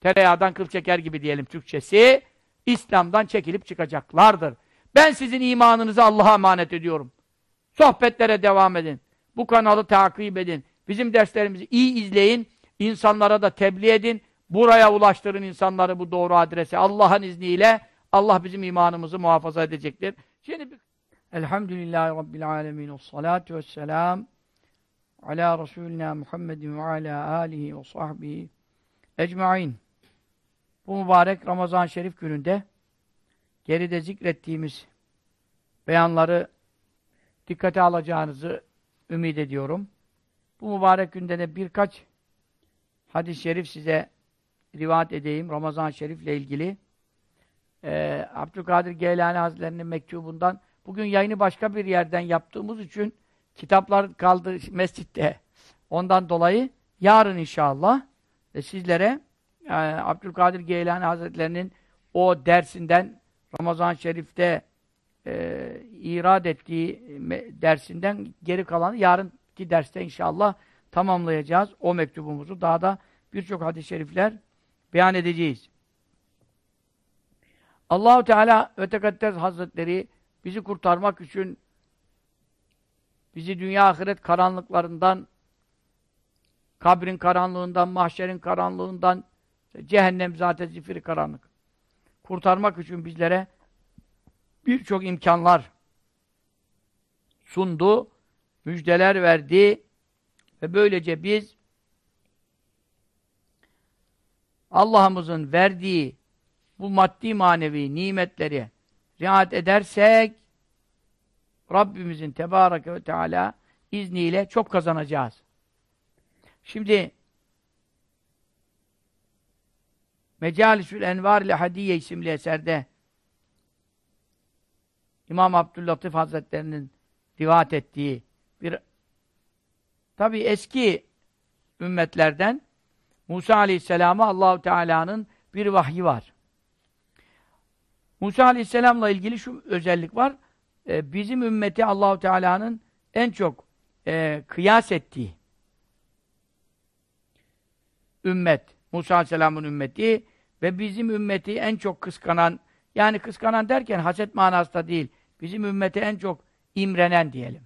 tereyağdan kıl çeker gibi diyelim Türkçesi, İslam'dan çekilip çıkacaklardır. Ben sizin imanınızı Allah'a emanet ediyorum. Sohbetlere devam edin. Bu kanalı takip edin. Bizim derslerimizi iyi izleyin. İnsanlara da tebliğ edin. Buraya ulaştırın insanları bu doğru adrese. Allah'ın izniyle Allah bizim imanımızı muhafaza edecektir. Şimdi bir... Elhamdülillahi Rabbil alemin. Salatu vesselam ala Resulina Muhammedin ve ala alihi ve sahbihi ecmain. Bu mübarek Ramazan-ı Şerif gününde geride zikrettiğimiz beyanları dikkate alacağınızı ümit ediyorum. Bu mübarek günde de birkaç hadis-i şerif size rivayet edeyim. Ramazan-ı Şerif ile ilgili. Ee, Abdülkadir Geylani Hazretleri'nin mektubundan bugün yayını başka bir yerden yaptığımız için kitaplar kaldı mescitte. Ondan dolayı yarın inşallah e, sizlere e, Abdülkadir Geylani Hazretleri'nin o dersinden Ramazan-ı Şerif'te e, irad ettiği dersinden geri kalanı yarınki derste inşallah tamamlayacağız. O mektubumuzu daha da birçok hadis-i şerifler beyan edeceğiz. Allahu Teala ve Tekaddes Hazretleri bizi kurtarmak için bizi dünya ahiret karanlıklarından kabrin karanlığından, mahşerin karanlığından, cehennem zaten zifiri karanlık. Kurtarmak için bizlere birçok imkanlar sundu, müjdeler verdi ve böylece biz Allah'ımızın verdiği bu maddi manevi nimetleri riayet edersek Rabbimizin Tebareke ve Teala izniyle çok kazanacağız. Şimdi Mecalisül Envar ile Hadiye isimli eserde İmam Abdüllatif Hazretlerinin rivayet ettiği bir tabi eski ümmetlerden Musa Aleyhisselam'a Allahu Teala'nın bir vahyi var. Musa Aleyhisselam'la ilgili şu özellik var. Ee, bizim ümmeti Allahu Teala'nın en çok e, kıyas ettiği ümmet. Musa Aleyhisselam'ın ümmeti ve bizim ümmeti en çok kıskanan yani kıskanan derken haset manasında değil. Bizim ümmeti en çok imrenen diyelim.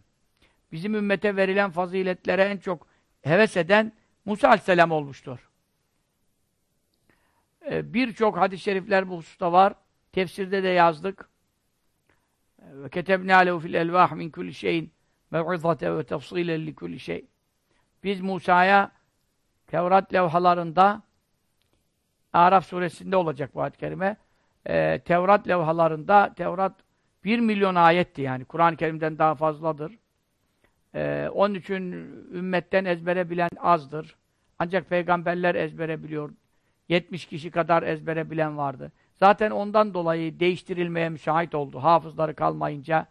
Bizim ümmete verilen faziletlere en çok heves eden Musa Aleyhisselam olmuştur. Ee, Birçok hadis-i şerifler bu hususta var. Tefsirde de yazdık. Ve ketebnâ lehu fil elvâh min kulli şeyin mev'izate ve tefsîlen li kulli şey. Biz Musa'ya Tevrat levhalarında Araf suresinde olacak bu ayet-i kerime. Ee, Tevrat levhalarında Tevrat bir milyon ayetti yani. Kur'an-ı Kerim'den daha fazladır. Ee, onun için ümmetten ezbere bilen azdır. Ancak peygamberler ezbere biliyor. 70 kişi kadar ezbere bilen vardı. Zaten ondan dolayı değiştirilmeye müsait oldu. Hafızları kalmayınca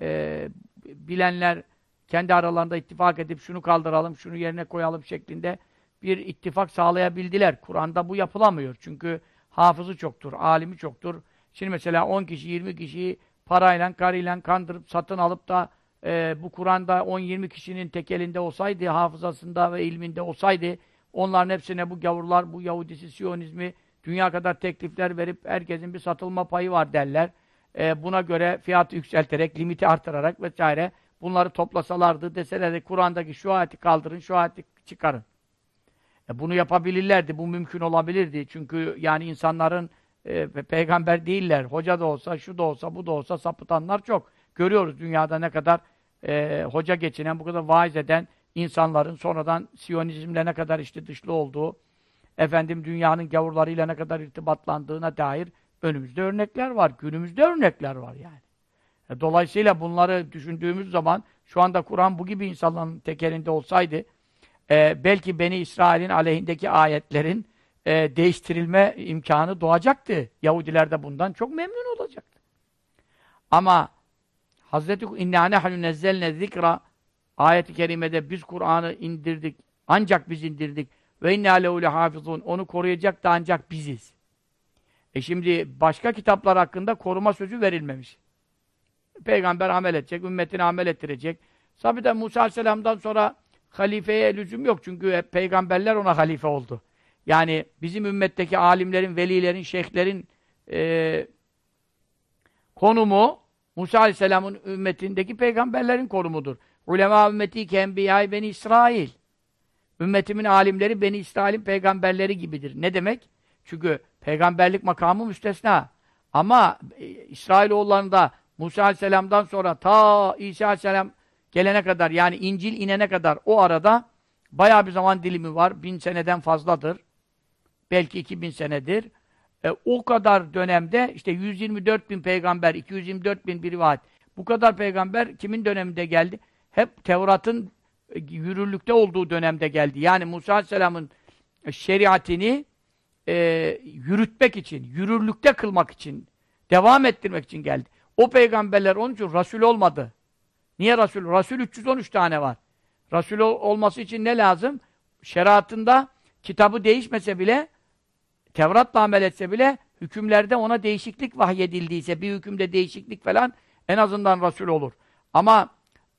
e, bilenler kendi aralarında ittifak edip şunu kaldıralım, şunu yerine koyalım şeklinde bir ittifak sağlayabildiler. Kur'an'da bu yapılamıyor. Çünkü hafızı çoktur, alimi çoktur. Şimdi mesela 10 kişi, 20 kişiyi parayla, karıyla kandırıp satın alıp da e, bu Kur'an'da 10-20 kişinin tek elinde olsaydı, hafızasında ve ilminde olsaydı, onların hepsine bu gavurlar, bu Yahudisi, Siyonizmi dünya kadar teklifler verip herkesin bir satılma payı var derler. E, buna göre fiyatı yükselterek, limiti artırarak vesaire bunları toplasalardı deselerdi Kur'an'daki şu ayeti kaldırın, şu ayeti çıkarın. E, bunu yapabilirlerdi, bu mümkün olabilirdi. Çünkü yani insanların e, peygamber değiller. Hoca da olsa, şu da olsa, bu da olsa sapıtanlar çok. Görüyoruz dünyada ne kadar e, hoca geçinen, bu kadar vaiz eden insanların sonradan Siyonizmle ne kadar işte dışlı olduğu, efendim dünyanın gavurlarıyla ne kadar irtibatlandığına dair önümüzde örnekler var. Günümüzde örnekler var yani. E, dolayısıyla bunları düşündüğümüz zaman şu anda Kur'an bu gibi insanların tekerinde olsaydı e, belki Beni İsrail'in aleyhindeki ayetlerin e, değiştirilme imkanı doğacaktı. Yahudiler de bundan çok memnun olacaktı. Ama Hazreti İnna nehnu nezzelne zikra ayet-i kerimede biz Kur'an'ı indirdik. Ancak biz indirdik. Ve inna lehu hafizun. Onu koruyacak da ancak biziz. E şimdi başka kitaplar hakkında koruma sözü verilmemiş. Peygamber amel edecek, ümmetini amel ettirecek. Tabi de Musa Aleyhisselam'dan sonra halifeye lüzum yok. Çünkü hep peygamberler ona halife oldu. Yani bizim ümmetteki alimlerin, velilerin, şeyhlerin e, konumu Musa Aleyhisselam'ın ümmetindeki peygamberlerin konumudur. Ulema ümmeti kembiyay beni İsrail. Ümmetimin alimleri beni İsrail'in peygamberleri gibidir. Ne demek? Çünkü peygamberlik makamı müstesna. Ama e, İsrailoğullarında Musa Aleyhisselam'dan sonra ta İsa Aleyhisselam gelene kadar yani İncil inene kadar o arada bayağı bir zaman dilimi var. Bin seneden fazladır. Belki iki bin senedir. E, o kadar dönemde işte 124 bin peygamber, 224 bin bir rivayet. Bu kadar peygamber kimin döneminde geldi? Hep Tevrat'ın yürürlükte olduğu dönemde geldi. Yani Musa Aleyhisselam'ın şeriatini e, yürütmek için, yürürlükte kılmak için, devam ettirmek için geldi. O peygamberler onun için Resul olmadı. Niye Resul? Resul 313 tane var. Resul olması için ne lazım? Şeriatında kitabı değişmese bile, Tevrat'la amel etse bile, hükümlerde ona değişiklik vahyedildiyse, bir hükümde değişiklik falan en azından Resul olur. Ama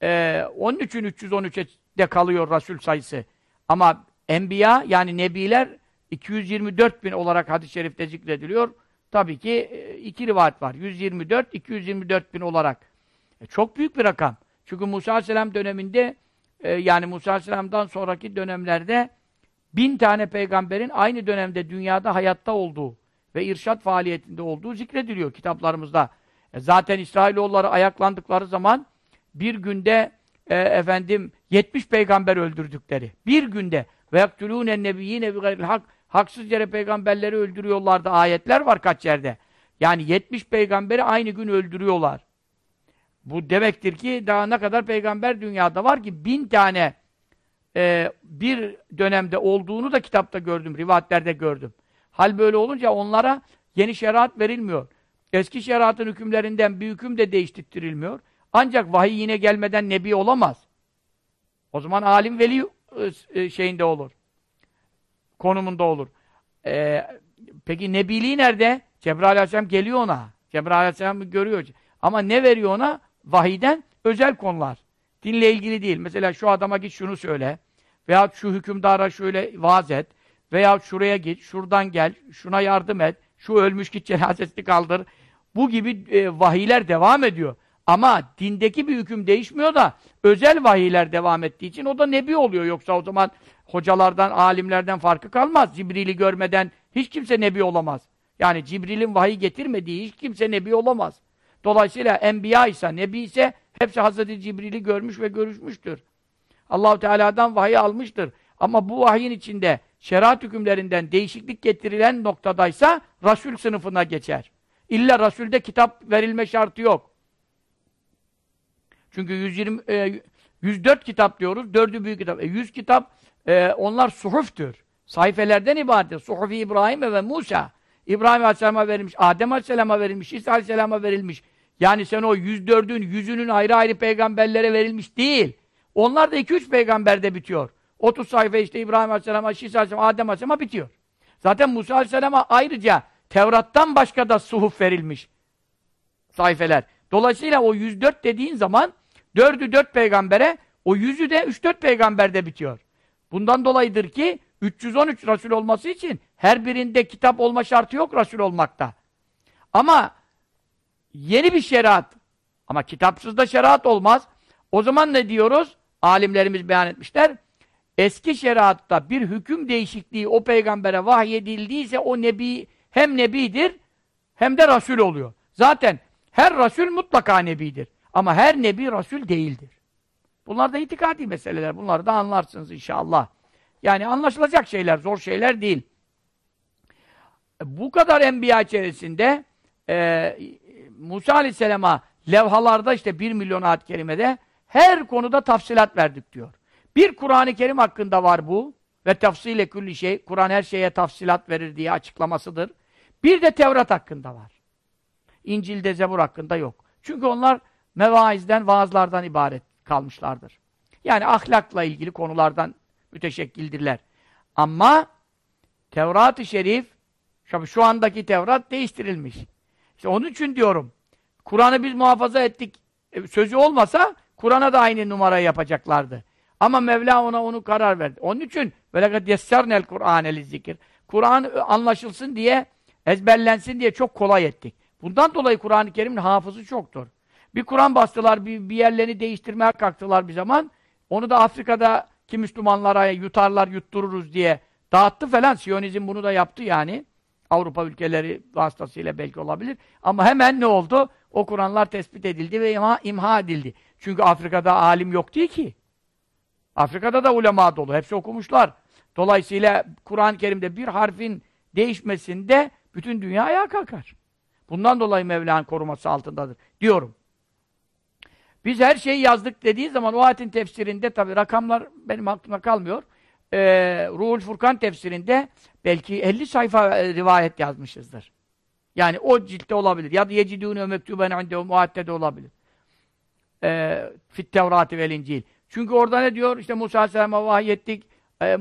e, onun için 313'e de kalıyor Resul sayısı. Ama Enbiya yani Nebiler 224 bin olarak hadis-i şerifte zikrediliyor. Tabii ki e, iki rivayet var. 124, 224 bin olarak. E, çok büyük bir rakam. Çünkü Musa Aleyhisselam döneminde e, yani Musa Aleyhisselam'dan sonraki dönemlerde bin tane peygamberin aynı dönemde dünyada hayatta olduğu ve irşat faaliyetinde olduğu zikrediliyor kitaplarımızda. E zaten İsrailoğulları ayaklandıkları zaman bir günde e, efendim 70 peygamber öldürdükleri. Bir günde yaktulûnen nebiyyîne bi hak haksız yere peygamberleri öldürüyorlardı. Ayetler var kaç yerde. Yani 70 peygamberi aynı gün öldürüyorlar. Bu demektir ki daha ne kadar peygamber dünyada var ki bin tane e, bir dönemde olduğunu da kitapta gördüm, rivayetlerde gördüm. Hal böyle olunca onlara yeni şeriat verilmiyor. Eski şeriatın hükümlerinden bir hüküm de değiştirilmiyor. Ancak vahiy yine gelmeden nebi olamaz. O zaman alim veli e, şeyinde olur. Konumunda olur. Ee, peki nebiliği nerede? Cebrail Aleyhisselam geliyor ona. Cebrail Aleyhisselam görüyor. Ama ne veriyor ona? Vahiden özel konular. Dinle ilgili değil. Mesela şu adama git şunu söyle. Veya şu hükümdara şöyle vaaz et. Veya şuraya git, şuradan gel, şuna yardım et. Şu ölmüş git cenazesini kaldır. Bu gibi e, vahiyler devam ediyor. Ama dindeki bir hüküm değişmiyor da özel vahiyler devam ettiği için o da nebi oluyor. Yoksa o zaman hocalardan, alimlerden farkı kalmaz. Cibril'i görmeden hiç kimse nebi olamaz. Yani Cibril'in vahiy getirmediği hiç kimse nebi olamaz. Dolayısıyla enbiya ise, nebi ise hepsi Hazreti Cibril'i görmüş ve görüşmüştür. Allahu Teala'dan vahiy almıştır. Ama bu vahyin içinde şeriat hükümlerinden değişiklik getirilen noktadaysa Rasul sınıfına geçer. İlla Rasul'de kitap verilme şartı yok. Çünkü 120 e, 104 kitap diyoruz. 4'ü büyük kitap. E, 100 kitap e, onlar suhuftür. Sayfelerden ibarettir. Suhufi İbrahim ve Musa. İbrahim Aleyhisselam'a verilmiş, Adem Aleyhisselam'a verilmiş, İsa Aleyhisselam'a verilmiş. Yani sen o 104'ün, yüzünün ayrı ayrı peygamberlere verilmiş değil. Onlar da 2-3 peygamberde bitiyor. 30 sayfa işte İbrahim Aleyhisselam'a, İsa Aleyhisselam'a, Adem Aleyhisselam'a bitiyor. Zaten Musa Aleyhisselam'a ayrıca Tevrat'tan başka da suhuf verilmiş sayfeler. Dolayısıyla o 104 dediğin zaman 4'ü 4 peygambere, o 100'ü de 3-4 peygamberde bitiyor. Bundan dolayıdır ki 313 Resul olması için her birinde kitap olma şartı yok Resul olmakta. Ama yeni bir şeriat ama kitapsız da şeriat olmaz. O zaman ne diyoruz? Alimlerimiz beyan etmişler. Eski şeriatta bir hüküm değişikliği o peygambere vahyedildiyse o nebi hem nebidir hem de rasul oluyor. Zaten her rasul mutlaka nebidir. Ama her nebi rasul değildir. Bunlar da itikadi meseleler. Bunları da anlarsınız inşallah. Yani anlaşılacak şeyler, zor şeyler değil. Bu kadar enbiya içerisinde e, Musa Aleyhisselam'a levhalarda işte bir milyon ayet kerimede her konuda tafsilat verdik diyor. Bir Kur'an-ı Kerim hakkında var bu ve tafsile külli şey. Kur'an her şeye tafsilat verir diye açıklamasıdır. Bir de Tevrat hakkında var. İncil'de Zebur hakkında yok. Çünkü onlar mevaizden, vaazlardan ibaret kalmışlardır. Yani ahlakla ilgili konulardan müteşekkildirler. Ama Tevrat-ı Şerif şu andaki Tevrat değiştirilmiş. İşte onun için diyorum Kur'an'ı biz muhafaza ettik e, sözü olmasa Kur'an'a da aynı numarayı yapacaklardı. Ama Mevla ona onu karar verdi. Onun için velakat yessernel Kur'an'el zikir. Kur'an anlaşılsın diye ezberlensin diye çok kolay ettik. Bundan dolayı Kur'an-ı Kerim'in hafızı çoktur. Bir Kur'an bastılar, bir, bir yerlerini değiştirmeye kalktılar bir zaman. Onu da Afrika'daki Müslümanlara yutarlar, yuttururuz diye dağıttı falan. Siyonizm bunu da yaptı yani. Avrupa ülkeleri vasıtasıyla belki olabilir. Ama hemen ne oldu? O Kur'anlar tespit edildi ve imha, imha edildi. Çünkü Afrika'da alim yok değil ki. Afrika'da da ulema dolu. Hepsi okumuşlar. Dolayısıyla Kur'an-ı Kerim'de bir harfin değişmesinde bütün dünya ayağa kalkar. Bundan dolayı Mevla'nın koruması altındadır. Diyorum. Biz her şeyi yazdık dediği zaman o ayetin tefsirinde tabi rakamlar benim aklımda kalmıyor. Ee, Ruhul Furkan tefsirinde belki 50 sayfa e, rivayet yazmışızdır. Yani o ciltte olabilir. Ya da yecidûne mektûben indehum o ayette de olabilir. Ee, Fit Tevrati vel İncil. Çünkü orada ne diyor? İşte Musa Aleyhisselam'a vahyettik. Ee,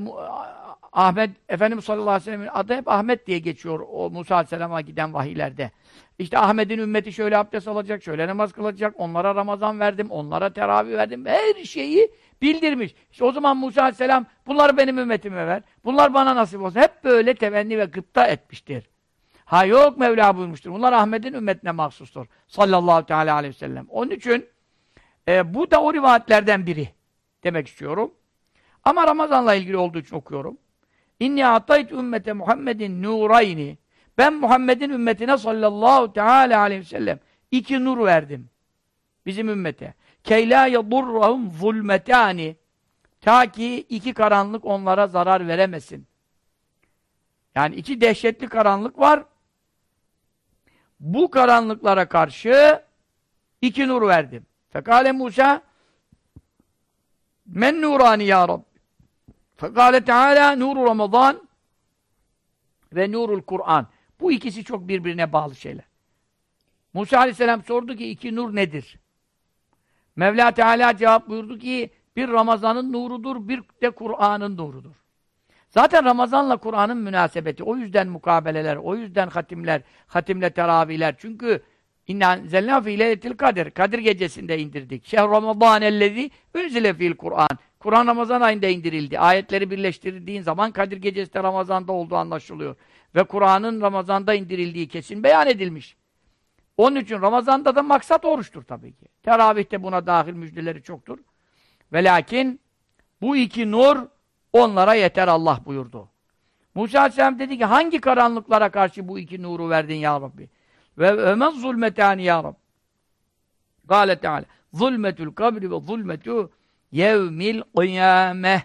Ahmet, Efendimiz sallallahu aleyhi ve sellem'in adı hep Ahmet diye geçiyor o Musa Aleyhisselam'a giden vahiylerde. İşte Ahmet'in ümmeti şöyle abdest alacak, şöyle namaz kılacak, onlara Ramazan verdim, onlara teravih verdim, her şeyi bildirmiş. İşte o zaman Musa Aleyhisselam, bunları benim ümmetime ver, bunlar bana nasip olsun. Hep böyle tevenni ve gıpta etmiştir. Ha yok Mevla buyurmuştur. Bunlar Ahmet'in ümmetine mahsustur. Sallallahu teala aleyhi ve sellem. Onun için e, bu da o rivayetlerden biri demek istiyorum. Ama Ramazan'la ilgili olduğu için okuyorum. İnni atayt ümmete Muhammedin nurayni. Ben Muhammed'in ümmetine sallallahu teala aleyhi ve sellem iki nur verdim. Bizim ümmete. Keyla yadurrahum zulmetani. Ta ki iki karanlık onlara zarar veremesin. Yani iki dehşetli karanlık var. Bu karanlıklara karşı iki nur verdim. Fekale Musa Men nurani ya Rabbi. Fekale Teala nuru Ramazan ve nurul Kur'an. Bu ikisi çok birbirine bağlı şeyler. Musa aleyhisselam sordu ki iki nur nedir? Mevla Teala cevap buyurdu ki bir Ramazan'ın nurudur, bir de Kur'an'ın nurudur. Zaten Ramazan'la Kur'an'ın münasebeti. O yüzden mukabeleler, o yüzden hatimler, hatimle teravihler. Çünkü İnna enzelnâ fî leyletil kadir. Kadir gecesinde indirdik. Şehr Ramazan ellezî unzile fîl Kur'an. Kur'an Ramazan ayında indirildi. Ayetleri birleştirdiğin zaman Kadir gecesi de Ramazan'da olduğu anlaşılıyor. Ve Kur'an'ın Ramazan'da indirildiği kesin beyan edilmiş. Onun için Ramazan'da da maksat oruçtur tabii ki. Teravihte buna dahil müjdeleri çoktur. Ve lakin bu iki nur onlara yeter Allah buyurdu. Musa Aleyhisselam dedi ki hangi karanlıklara karşı bu iki nuru verdin ya Rabbi? Ve ömen zulmetani ya Rabbi. Kâle Teala zulmetül kabri ve zulmetü yevmil kıyâmeh.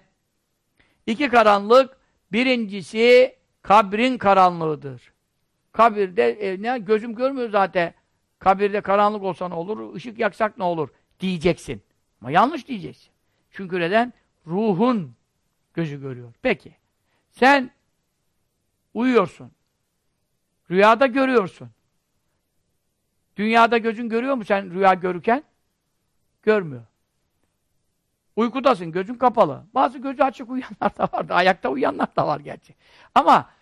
İki karanlık birincisi kabrin karanlığıdır. Kabirde e, ne gözüm görmüyor zaten. Kabirde karanlık olsa ne olur? Işık yaksak ne olur? Diyeceksin. Ama yanlış diyeceksin. Çünkü neden? Ruhun gözü görüyor. Peki. Sen uyuyorsun. Rüyada görüyorsun. Dünyada gözün görüyor mu sen rüya görürken? Görmüyor. Uykudasın, gözün kapalı. Bazı gözü açık uyuyanlar da var. Ayakta uyuyanlar da var gerçi. Ama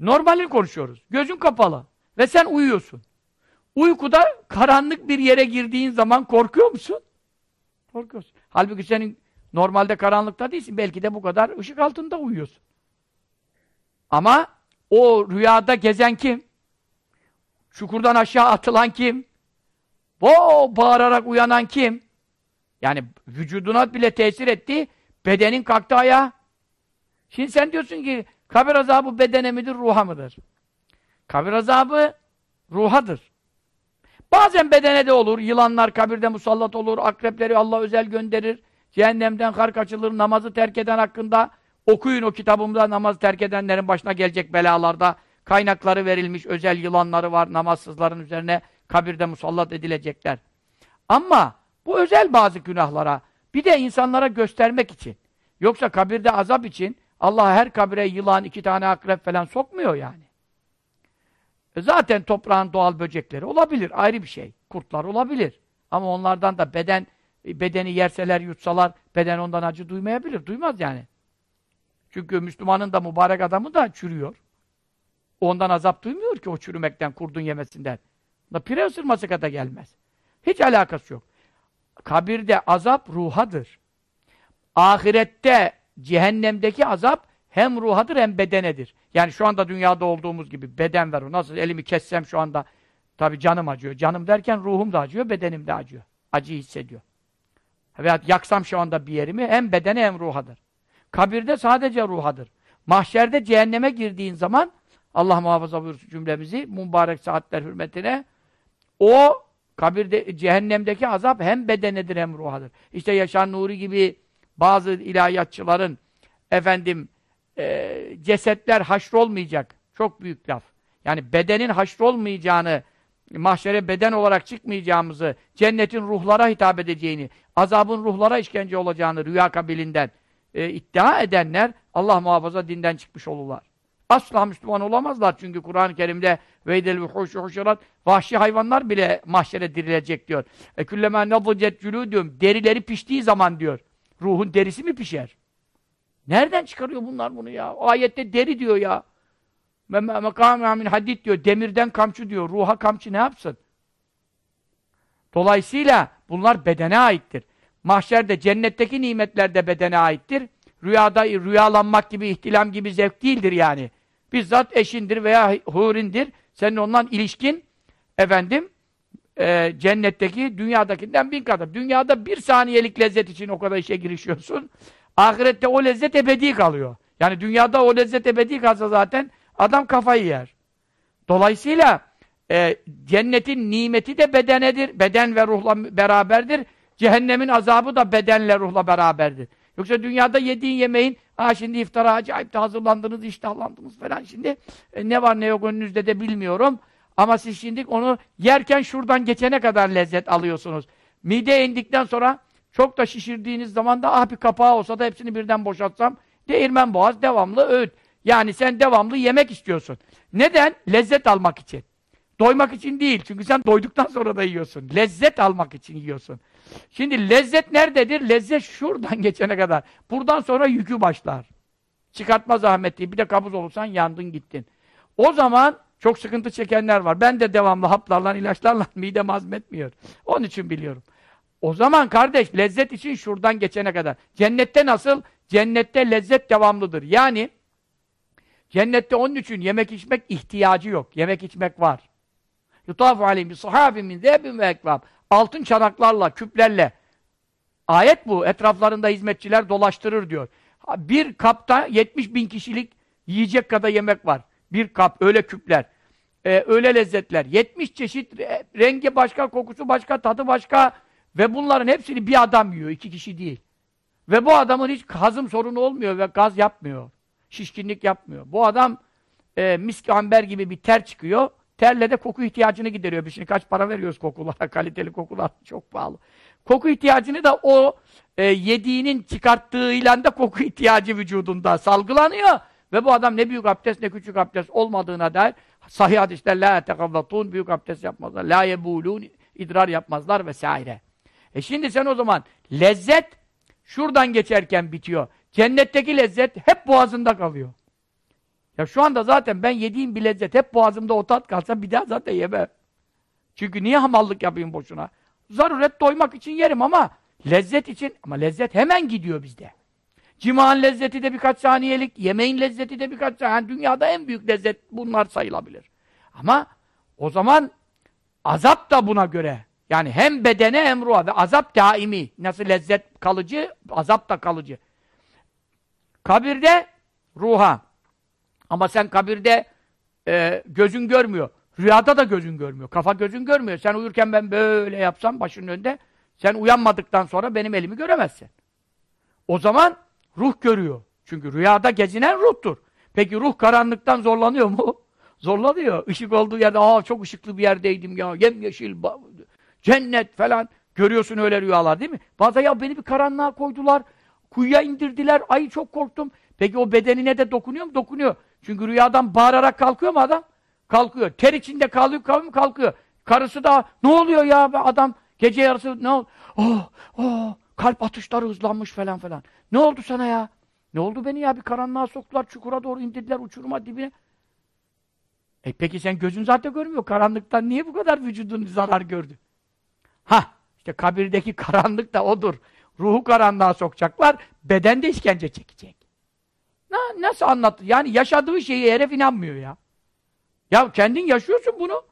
normalini konuşuyoruz. Gözün kapalı ve sen uyuyorsun. Uykuda karanlık bir yere girdiğin zaman korkuyor musun? Korkuyorsun. Halbuki senin normalde karanlıkta değilsin. Belki de bu kadar ışık altında uyuyorsun. Ama o rüyada gezen kim? Çukurdan aşağı atılan kim? Bo bağırarak uyanan kim? Yani vücuduna bile tesir etti. Bedenin kalktı ayağa. Şimdi sen diyorsun ki kabir azabı bedene midir, ruha mıdır? Kabir azabı ruhadır. Bazen bedene de olur. Yılanlar kabirde musallat olur. Akrepleri Allah özel gönderir. Cehennemden kar kaçılır. Namazı terk eden hakkında okuyun o kitabımda namazı terk edenlerin başına gelecek belalarda kaynakları verilmiş, özel yılanları var, namazsızların üzerine kabirde musallat edilecekler. Ama bu özel bazı günahlara, bir de insanlara göstermek için. Yoksa kabirde azap için Allah her kabire yılan, iki tane akrep falan sokmuyor yani. E zaten toprağın doğal böcekleri olabilir, ayrı bir şey. Kurtlar olabilir. Ama onlardan da beden, bedeni yerseler, yutsalar, beden ondan acı duymayabilir. Duymaz yani. Çünkü Müslümanın da mübarek adamı da çürüyor. Ondan azap duymuyor ki o çürümekten, kurdun yemesinden. Da pire ısırması kadar gelmez. Hiç alakası yok. Kabirde azap ruhadır. Ahirette, cehennemdeki azap hem ruhadır hem bedenedir. Yani şu anda dünyada olduğumuz gibi beden ver. Nasıl elimi kessem şu anda tabii canım acıyor. Canım derken ruhum da acıyor, bedenim de acıyor. Acıyı hissediyor. Veya yaksam şu anda bir yerimi hem bedene hem ruhadır. Kabirde sadece ruhadır. Mahşerde cehenneme girdiğin zaman Allah muhafaza buyursun cümlemizi mübarek saatler hürmetine o kabirde cehennemdeki azap hem bedenedir hem ruhadır. İşte Yaşar Nuri gibi bazı ilahiyatçıların efendim e, cesetler haşrolmayacak. Çok büyük laf. Yani bedenin haşrolmayacağını mahşere beden olarak çıkmayacağımızı, cennetin ruhlara hitap edeceğini, azabın ruhlara işkence olacağını rüya kabilinden e, iddia edenler Allah muhafaza dinden çıkmış olurlar. Asla Müslüman olamazlar çünkü Kur'an-ı Kerim'de veydel vuhuşu huşurat vahşi hayvanlar bile mahşere dirilecek diyor. E küllemâ nadıcet cülûdüm derileri piştiği zaman diyor. Ruhun derisi mi pişer? Nereden çıkarıyor bunlar bunu ya? O ayette deri diyor ya. Mekâmâ min hadid diyor. Demirden kamçı diyor. Ruha kamçı ne yapsın? Dolayısıyla bunlar bedene aittir. Mahşerde, cennetteki nimetler de bedene aittir. Rüyada rüyalanmak gibi, ihtilam gibi zevk değildir yani. Bizzat eşindir veya hurindir. Senin ondan ilişkin efendim e, cennetteki dünyadakinden bin kadar. Dünyada bir saniyelik lezzet için o kadar işe girişiyorsun. Ahirette o lezzet ebedi kalıyor. Yani dünyada o lezzet ebedi kalsa zaten adam kafayı yer. Dolayısıyla e, cennetin nimeti de bedenedir. Beden ve ruhla beraberdir. Cehennemin azabı da bedenle ruhla beraberdir. Yoksa dünyada yediğin yemeğin, ha şimdi iftara acayip de hazırlandınız, iştahlandınız falan şimdi. E, ne var ne yok önünüzde de bilmiyorum. Ama siz şimdi onu yerken şuradan geçene kadar lezzet alıyorsunuz. Mide indikten sonra çok da şişirdiğiniz zaman da ah bir kapağı olsa da hepsini birden boşaltsam değirmen boğaz devamlı öğüt. Yani sen devamlı yemek istiyorsun. Neden? Lezzet almak için. Doymak için değil. Çünkü sen doyduktan sonra da yiyorsun. Lezzet almak için yiyorsun. Şimdi lezzet nerededir? Lezzet şuradan [LAUGHS] geçene kadar. Buradan sonra yükü başlar. Çıkartma zahmeti. Bir de kabuz olursan yandın gittin. O zaman çok sıkıntı çekenler var. Ben de devamlı haplarla, ilaçlarla [LAUGHS] midem hazmetmiyor. Onun için biliyorum. O zaman kardeş lezzet için şuradan geçene kadar. Cennette nasıl? Cennette lezzet devamlıdır. Yani cennette onun için yemek içmek ihtiyacı yok. Yemek içmek var. Yutafu aleyhim bi sahabin min zehbin ve ekvab. Altın çanaklarla, küplerle. Ayet bu. Etraflarında hizmetçiler dolaştırır diyor. Bir kapta 70 bin kişilik yiyecek kadar yemek var. Bir kap, öyle küpler. Ee, öyle lezzetler. 70 çeşit rengi başka, kokusu başka, tadı başka. Ve bunların hepsini bir adam yiyor, iki kişi değil. Ve bu adamın hiç hazım sorunu olmuyor ve gaz yapmıyor. Şişkinlik yapmıyor. Bu adam e, misk amber gibi bir ter çıkıyor. Terle de koku ihtiyacını gideriyor. Biz şimdi kaç para veriyoruz kokulara? [LAUGHS] Kaliteli kokular çok pahalı. Koku ihtiyacını da o e, yediğinin çıkarttığıyla da koku [LAUGHS] ihtiyacı vücudunda salgılanıyor. Ve bu adam ne büyük abdest ne küçük abdest olmadığına dair sahih hadisler la tekavvatun büyük abdest yapmazlar. La yebulun idrar yapmazlar vesaire. E şimdi sen o zaman lezzet şuradan geçerken bitiyor. Cennetteki lezzet hep boğazında kalıyor. Ya şu anda zaten ben yediğim bir lezzet hep boğazımda o tat kalsa bir daha zaten yemem. Çünkü niye hamallık yapayım boşuna? Zaruret doymak için yerim ama lezzet için ama lezzet hemen gidiyor bizde. Cimağın lezzeti de birkaç saniyelik, yemeğin lezzeti de birkaç saniye. Yani dünyada en büyük lezzet bunlar sayılabilir. Ama o zaman azap da buna göre. Yani hem bedene hem ruha ve azap daimi. Nasıl lezzet kalıcı, azap da kalıcı. Kabirde ruha. Ama sen kabirde e, gözün görmüyor. Rüyada da gözün görmüyor. Kafa gözün görmüyor. Sen uyurken ben böyle yapsam başının önünde sen uyanmadıktan sonra benim elimi göremezsin. O zaman ruh görüyor. Çünkü rüyada gezinen ruhtur. Peki ruh karanlıktan zorlanıyor mu? [LAUGHS] Zorlanıyor. Işık olduğu yerde aa çok ışıklı bir yerdeydim ya. Yemyeşil cennet falan. Görüyorsun öyle rüyalar değil mi? Bazen ya beni bir karanlığa koydular. Kuyuya indirdiler. Ay çok korktum. Peki o bedenine de dokunuyor mu? Dokunuyor. Çünkü rüyadan bağırarak kalkıyor mu adam? Kalkıyor. Ter içinde kalıyor, kalkıyor, kalkıyor. Karısı da ne oluyor ya adam gece yarısı ne oldu? Oh, oh, kalp atışları hızlanmış falan falan. Ne oldu sana ya? Ne oldu beni ya? Bir karanlığa soktular, çukura doğru indirdiler, uçuruma dibine. E peki sen gözün zaten görmüyor. Karanlıktan niye bu kadar vücudun zarar gördü? Ha, işte kabirdeki [LAUGHS] karanlık da odur. Ruhu karanlığa sokacaklar, beden de işkence çekecek. Na, nasıl anlattı? Yani yaşadığı şeyi herif inanmıyor ya. Ya kendin yaşıyorsun bunu.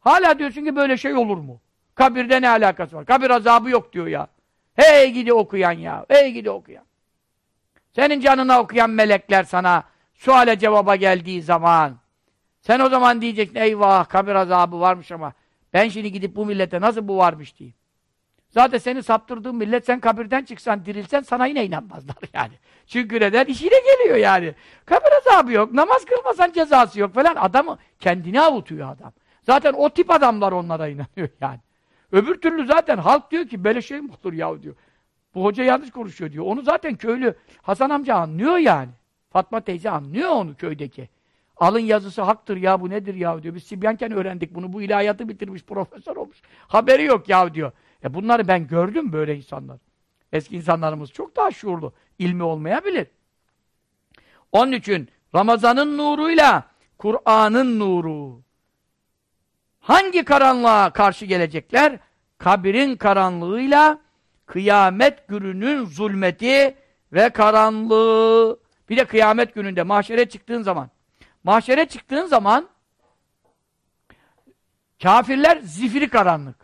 Hala diyorsun ki böyle şey olur mu? Kabirde ne alakası var? Kabir azabı yok diyor ya. Hey gidi okuyan ya. Hey gidi okuyan. Senin canına okuyan melekler sana suale cevaba geldiği zaman sen o zaman diyeceksin eyvah kabir azabı varmış ama ben şimdi gidip bu millete nasıl bu varmış diyeyim. Zaten seni saptırdığın millet sen kabirden çıksan dirilsen sana yine inanmazlar [LAUGHS] yani. Çünkü neden? İşine geliyor yani. Kabir azabı yok, namaz kılmasan cezası yok falan. Adamı kendini avutuyor adam. Zaten o tip adamlar onlara inanıyor [LAUGHS] yani. Öbür türlü zaten halk diyor ki böyle şey mi olur yahu diyor. Bu hoca yanlış konuşuyor diyor. Onu zaten köylü Hasan amca anlıyor yani. Fatma teyze anlıyor onu köydeki. Alın yazısı haktır ya bu nedir ya diyor. Biz Sibyanken öğrendik bunu. Bu ilahiyatı bitirmiş profesör olmuş. Haberi yok ya diyor. E bunları ben gördüm böyle insanlar. Eski insanlarımız çok daha şuurlu. ilmi olmayabilir. Onun için Ramazan'ın nuruyla Kur'an'ın nuru. Hangi karanlığa karşı gelecekler? Kabirin karanlığıyla kıyamet gününün zulmeti ve karanlığı. Bir de kıyamet gününde mahşere çıktığın zaman. Mahşere çıktığın zaman kafirler zifiri karanlık.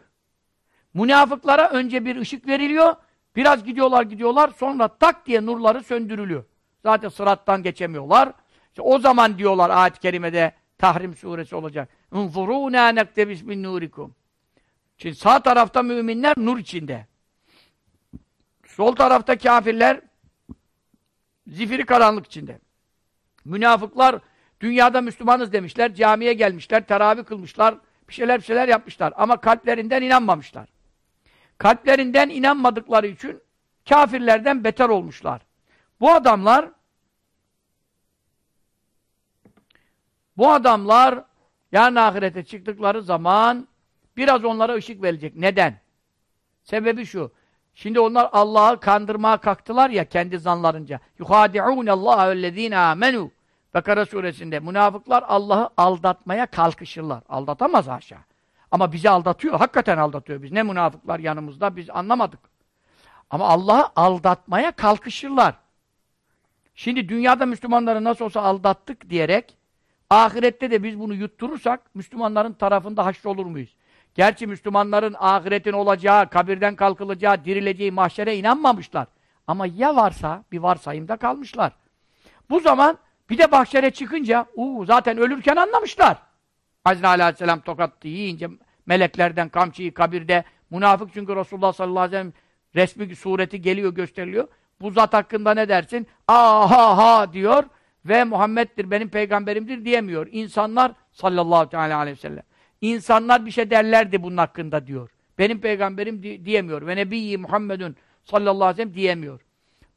Münafıklara önce bir ışık veriliyor, biraz gidiyorlar gidiyorlar, sonra tak diye nurları söndürülüyor. Zaten sırattan geçemiyorlar. İşte o zaman diyorlar ayet-i kerimede Tahrim suresi olacak. Unzurûnâ nektebis min nurikum. Şimdi sağ tarafta müminler nur içinde. Sol tarafta kafirler zifiri karanlık içinde. Münafıklar dünyada Müslümanız demişler, camiye gelmişler, teravih kılmışlar, bir şeyler bir şeyler yapmışlar ama kalplerinden inanmamışlar. Kalplerinden inanmadıkları için kafirlerden beter olmuşlar. Bu adamlar bu adamlar yarın ahirete çıktıkları zaman biraz onlara ışık verecek. Neden? Sebebi şu. Şimdi onlar Allah'ı kandırmaya kalktılar ya kendi zanlarınca. يُخَادِعُونَ اللّٰهَ وَالَّذ۪ينَ آمَنُوا Bekara suresinde münafıklar Allah'ı aldatmaya kalkışırlar. Aldatamaz haşa. Ama bizi aldatıyor. Hakikaten aldatıyor biz. Ne münafıklar yanımızda biz anlamadık. Ama Allah'ı aldatmaya kalkışırlar. Şimdi dünyada Müslümanları nasıl olsa aldattık diyerek ahirette de biz bunu yutturursak Müslümanların tarafında olur muyuz? Gerçi Müslümanların ahiretin olacağı, kabirden kalkılacağı, dirileceği mahşere inanmamışlar. Ama ya varsa, bir varsayımda kalmışlar. Bu zaman bir de mahşere çıkınca, uu, zaten ölürken anlamışlar. Hazreti Aleyhisselam tokattı yiyince meleklerden kamçıyı kabirde, münafık çünkü Resulullah sallallahu aleyhi ve sellem resmi sureti geliyor, gösteriliyor. Bu zat hakkında ne dersin? Aha ha diyor ve Muhammed'dir, benim peygamberimdir diyemiyor. İnsanlar sallallahu aleyhi ve sellem. İnsanlar bir şey derlerdi bunun hakkında diyor. Benim peygamberim di diyemiyor. Ve Nebiyyi Muhammedun sallallahu aleyhi ve sellem diyemiyor.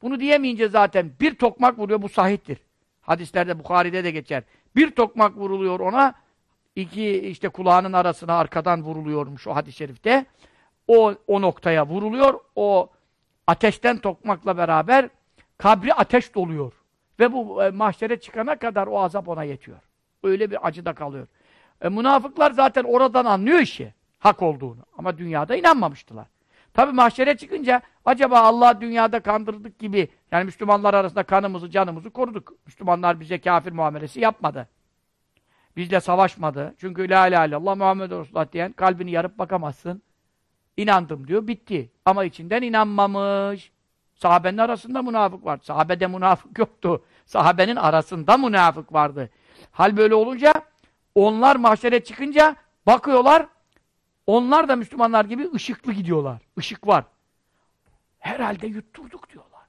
Bunu diyemeyince zaten bir tokmak vuruyor, bu sahiptir. Hadislerde, Bukhari'de de geçer. Bir tokmak vuruluyor ona, iki işte kulağının arasına arkadan vuruluyormuş o hadis-i şerifte. O, o noktaya vuruluyor, o ateşten tokmakla beraber kabri ateş doluyor. Ve bu e, mahşere çıkana kadar o azap ona yetiyor. Öyle bir acıda kalıyor. E, münafıklar zaten oradan anlıyor işi. Hak olduğunu. Ama dünyada inanmamıştılar. Tabi mahşere çıkınca acaba Allah dünyada kandırdık gibi yani Müslümanlar arasında kanımızı, canımızı koruduk. Müslümanlar bize kafir muamelesi yapmadı. Bizle savaşmadı. Çünkü la ilahe illallah Muhammed Resulullah diyen kalbini yarıp bakamazsın. İnandım diyor, bitti. Ama içinden inanmamış. Sahabenin arasında münafık var. Sahabede münafık yoktu. Sahabenin arasında münafık vardı. Hal böyle olunca onlar mahşere çıkınca bakıyorlar onlar da Müslümanlar gibi ışıklı gidiyorlar. Işık var. Herhalde yutturduk diyorlar.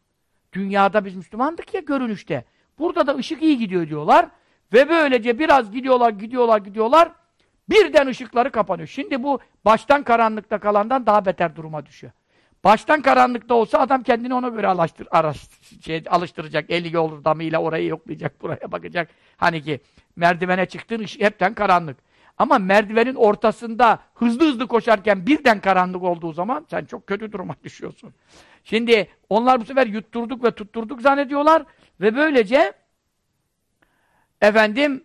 Dünyada biz Müslümandık ya görünüşte. Burada da ışık iyi gidiyor diyorlar. Ve böylece biraz gidiyorlar, gidiyorlar, gidiyorlar. Birden ışıkları kapanıyor. Şimdi bu baştan karanlıkta kalandan daha beter duruma düşüyor. Baştan karanlıkta olsa adam kendini ona göre alıştır, araştır, şey, alıştıracak. Eli olur damıyla orayı yoklayacak, buraya bakacak. Hani ki merdivene çıktığın ışık hepten karanlık. Ama merdivenin ortasında hızlı hızlı koşarken birden karanlık olduğu zaman sen çok kötü duruma [LAUGHS] düşüyorsun. Şimdi onlar bu sefer yutturduk ve tutturduk zannediyorlar ve böylece efendim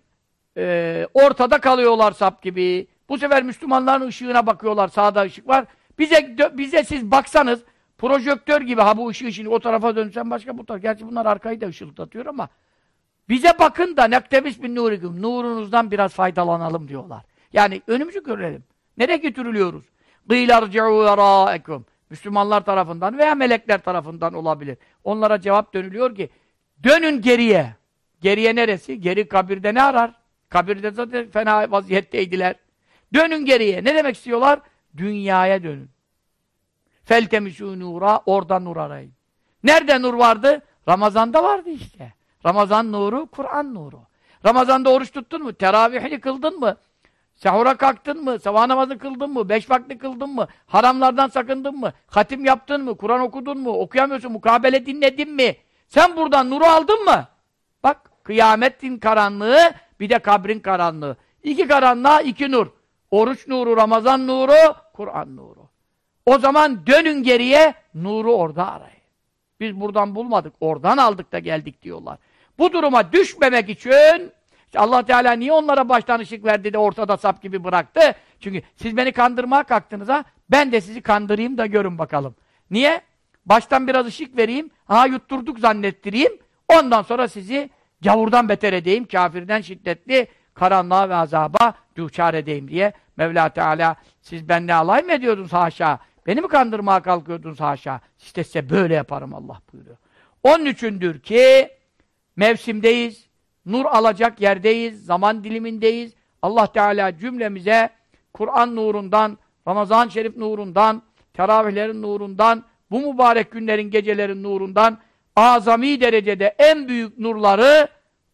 e, ortada kalıyorlar sap gibi. Bu sefer Müslümanların ışığına bakıyorlar. Sağda ışık var. Bize bize siz baksanız projektör gibi ha bu ışığı şimdi o tarafa dönsen başka bu tarafa. Gerçi bunlar arkayı da ışıldatıyor ama bize bakın da nektebis bin nurikum. Nurunuzdan biraz faydalanalım diyorlar. Yani önümüzü görelim. Nereye götürülüyoruz? Müslümanlar tarafından veya melekler tarafından olabilir. Onlara cevap dönülüyor ki dönün geriye. Geriye neresi? Geri kabirde ne arar? Kabirde zaten fena vaziyetteydiler. Dönün geriye. Ne demek istiyorlar? Dünyaya dönün. Feltemisû nura, orada nur arayın. Nerede nur vardı? Ramazanda vardı işte. Ramazan nuru, Kur'an nuru. Ramazanda oruç tuttun mu? Teravihini kıldın mı? Sahura kalktın mı? Sabah namazı kıldın mı? Beş vakti kıldın mı? Haramlardan sakındın mı? Hatim yaptın mı? Kur'an okudun mu? Okuyamıyorsun. Mukabele dinledin mi? Sen buradan nuru aldın mı? Bak kıyametin karanlığı bir de kabrin karanlığı. İki karanlığa iki nur. Oruç nuru, Ramazan nuru, Kur'an nuru. O zaman dönün geriye, nuru orada arayın. Biz buradan bulmadık, oradan aldık da geldik diyorlar. Bu duruma düşmemek için işte Allah Teala niye onlara baştan ışık verdi de ortada sap gibi bıraktı? Çünkü siz beni kandırmaya kalktınız ha, ben de sizi kandırayım da görün bakalım. Niye? Baştan biraz ışık vereyim, ha yutturduk zannettireyim, ondan sonra sizi gavurdan beter edeyim, kafirden şiddetli karanlığa ve azaba düçar edeyim diye Mevla Teala siz benimle alay mı ediyordunuz haşa? Beni mi kandırmaya kalkıyordunuz haşa? İşte size böyle yaparım Allah buyuruyor. Onun üçündür ki mevsimdeyiz. Nur alacak yerdeyiz. Zaman dilimindeyiz. Allah Teala cümlemize Kur'an nurundan, Ramazan şerif nurundan, teravihlerin nurundan, bu mübarek günlerin, gecelerin nurundan azami derecede en büyük nurları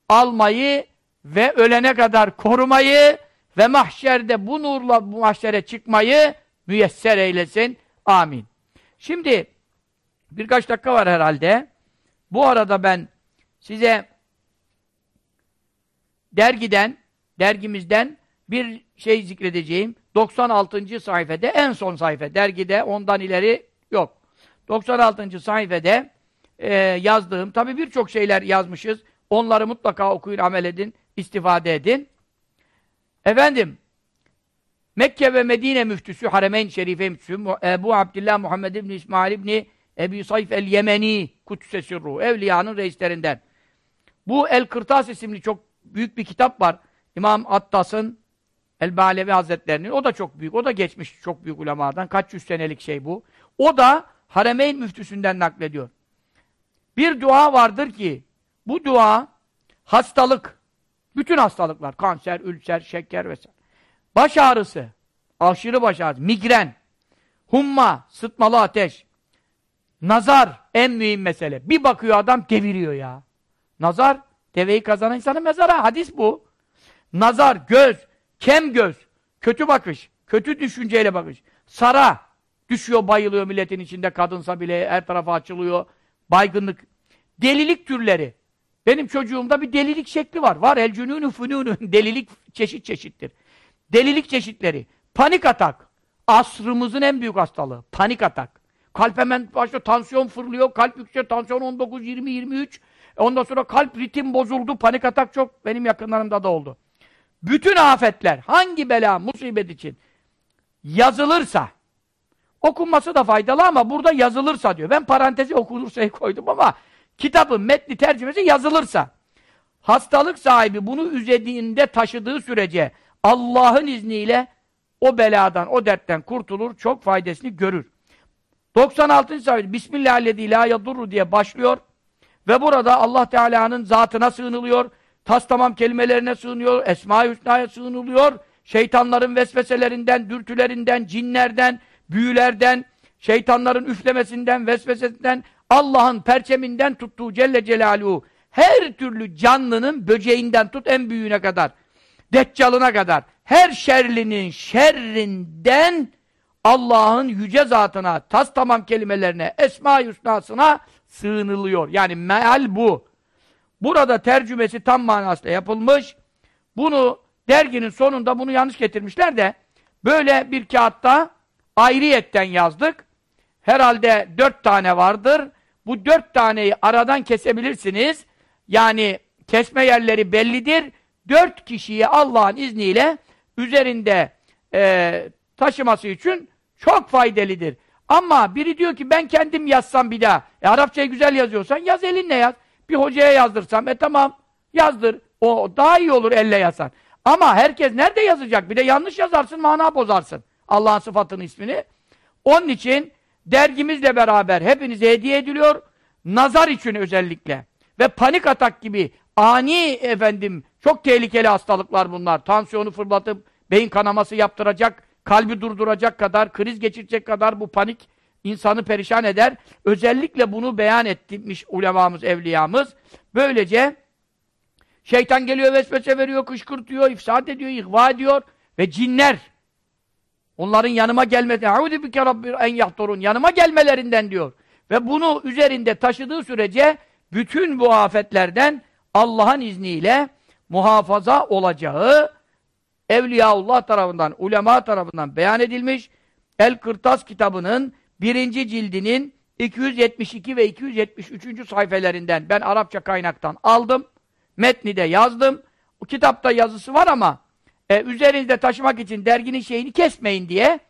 almayı ve ölene kadar korumayı ve mahşerde bu nurla bu mahşere çıkmayı müyesser eylesin. Amin. Şimdi birkaç dakika var herhalde. Bu arada ben size dergiden, dergimizden bir şey zikredeceğim. 96. sayfede, en son sayfa. Dergide ondan ileri yok. 96. sayfede e, yazdığım, tabi birçok şeyler yazmışız. Onları mutlaka okuyun, amel edin, istifade edin. Efendim, Mekke ve Medine müftüsü, Haremeyn Şerife müftüsü, Ebu Abdillah Muhammed İbni İsmail İbni Ebi Sayf el-Yemeni, Kudüs'e sürru, evliyanın reislerinden. Bu El-Kırtas isimli çok büyük bir kitap var. İmam Attas'ın El-Balevi Hazretlerinin. O da çok büyük. O da geçmiş çok büyük ulemadan. Kaç yüz senelik şey bu. O da Haremeyn müftüsünden naklediyor. Bir dua vardır ki bu dua hastalık, bütün hastalıklar, kanser, ülser, şeker vesaire. Baş ağrısı, aşırı baş ağrısı, migren, humma, sıtmalı ateş, nazar en mühim mesele. Bir bakıyor adam deviriyor ya. Nazar, deveyi kazanan insanın mezara. Hadis bu. Nazar, göz, kem göz, kötü bakış, kötü düşünceyle bakış, sara, düşüyor bayılıyor milletin içinde kadınsa bile her tarafa açılıyor, baygınlık, delilik türleri. Benim çocuğumda bir delilik şekli var. Var el cünûnü fünûnü. [LAUGHS] Delilik çeşit çeşittir. Delilik çeşitleri. Panik atak. Asrımızın en büyük hastalığı. Panik atak. Kalp hemen başlıyor, tansiyon fırlıyor, kalp yüksek, tansiyon 19, 20, 23. Ondan sonra kalp ritim bozuldu, panik atak çok. Benim yakınlarımda da oldu. Bütün afetler, hangi bela, musibet için yazılırsa, okunması da faydalı ama burada yazılırsa diyor. Ben parantezi okunursa [LAUGHS] koydum ama kitabın metni tercümesi yazılırsa, hastalık sahibi bunu üzerinde taşıdığı sürece Allah'ın izniyle o beladan, o dertten kurtulur, çok faydasını görür. 96. sayfa Bismillahirrahmanirrahim la diye başlıyor ve burada Allah Teala'nın zatına sığınılıyor, tas tamam kelimelerine sığınıyor, Esma-i Hüsna'ya sığınılıyor, şeytanların vesveselerinden, dürtülerinden, cinlerden, büyülerden, şeytanların üflemesinden, vesvesesinden, Allah'ın perçeminden tuttuğu Celle Celaluhu her türlü canlının böceğinden tut en büyüğüne kadar, deccalına kadar, her şerlinin şerrinden Allah'ın yüce zatına, tas tamam kelimelerine, esma-i hüsnasına sığınılıyor. Yani meal bu. Burada tercümesi tam manasıyla yapılmış. Bunu derginin sonunda bunu yanlış getirmişler de böyle bir kağıtta ayrıyetten yazdık. Herhalde dört tane vardır. Bu dört taneyi aradan kesebilirsiniz. Yani kesme yerleri bellidir. Dört kişiyi Allah'ın izniyle üzerinde e, taşıması için çok faydalıdır. Ama biri diyor ki ben kendim yazsam bir daha. E, Arapçayı güzel yazıyorsan yaz elinle yaz. Bir hocaya yazdırsam e tamam yazdır. O daha iyi olur elle yazsan. Ama herkes nerede yazacak? Bir de yanlış yazarsın mana bozarsın. Allah'ın sıfatının ismini. Onun için dergimizle beraber hepinize hediye ediliyor. Nazar için özellikle. Ve panik atak gibi ani efendim çok tehlikeli hastalıklar bunlar. Tansiyonu fırlatıp beyin kanaması yaptıracak kalbi durduracak kadar, kriz geçirecek kadar bu panik insanı perişan eder. Özellikle bunu beyan etmiş ulemamız, evliyamız. Böylece şeytan geliyor, vesvese veriyor, kışkırtıyor, ifsad ediyor, ihva ediyor ve cinler onların yanıma gelmesi, "Eûzü bike rabbi en yahturun." Yanıma gelmelerinden diyor. Ve bunu üzerinde taşıdığı sürece bütün bu afetlerden Allah'ın izniyle muhafaza olacağı Evliyaullah tarafından, ulema tarafından beyan edilmiş. El Kırtas kitabının birinci cildinin 272 ve 273. sayfelerinden ben Arapça kaynaktan aldım. Metni de yazdım. O kitapta yazısı var ama e, üzerinizde taşımak için derginin şeyini kesmeyin diye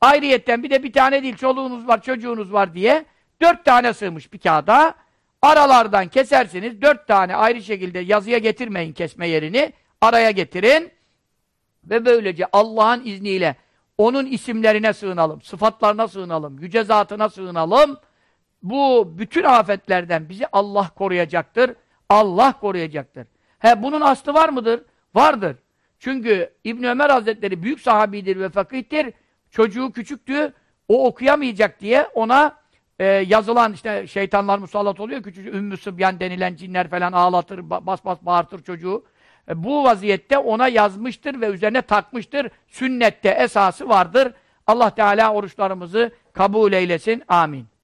ayrıyetten bir de bir tane değil çoluğunuz var çocuğunuz var diye dört tane sığmış bir kağıda aralardan kesersiniz dört tane ayrı şekilde yazıya getirmeyin kesme yerini araya getirin ve böylece Allah'ın izniyle onun isimlerine sığınalım, sıfatlarına sığınalım, yüce zatına sığınalım. Bu bütün afetlerden bizi Allah koruyacaktır. Allah koruyacaktır. He bunun aslı var mıdır? Vardır. Çünkü İbn Ömer Hazretleri büyük sahabidir ve fakihtir. Çocuğu küçüktü. O okuyamayacak diye ona e, yazılan işte şeytanlar musallat oluyor. Küçücük Ümmü Sıbyan denilen cinler falan ağlatır, bas bas bağırtır çocuğu. E, bu vaziyette ona yazmıştır ve üzerine takmıştır. Sünnette esası vardır. Allah Teala oruçlarımızı kabul eylesin. Amin.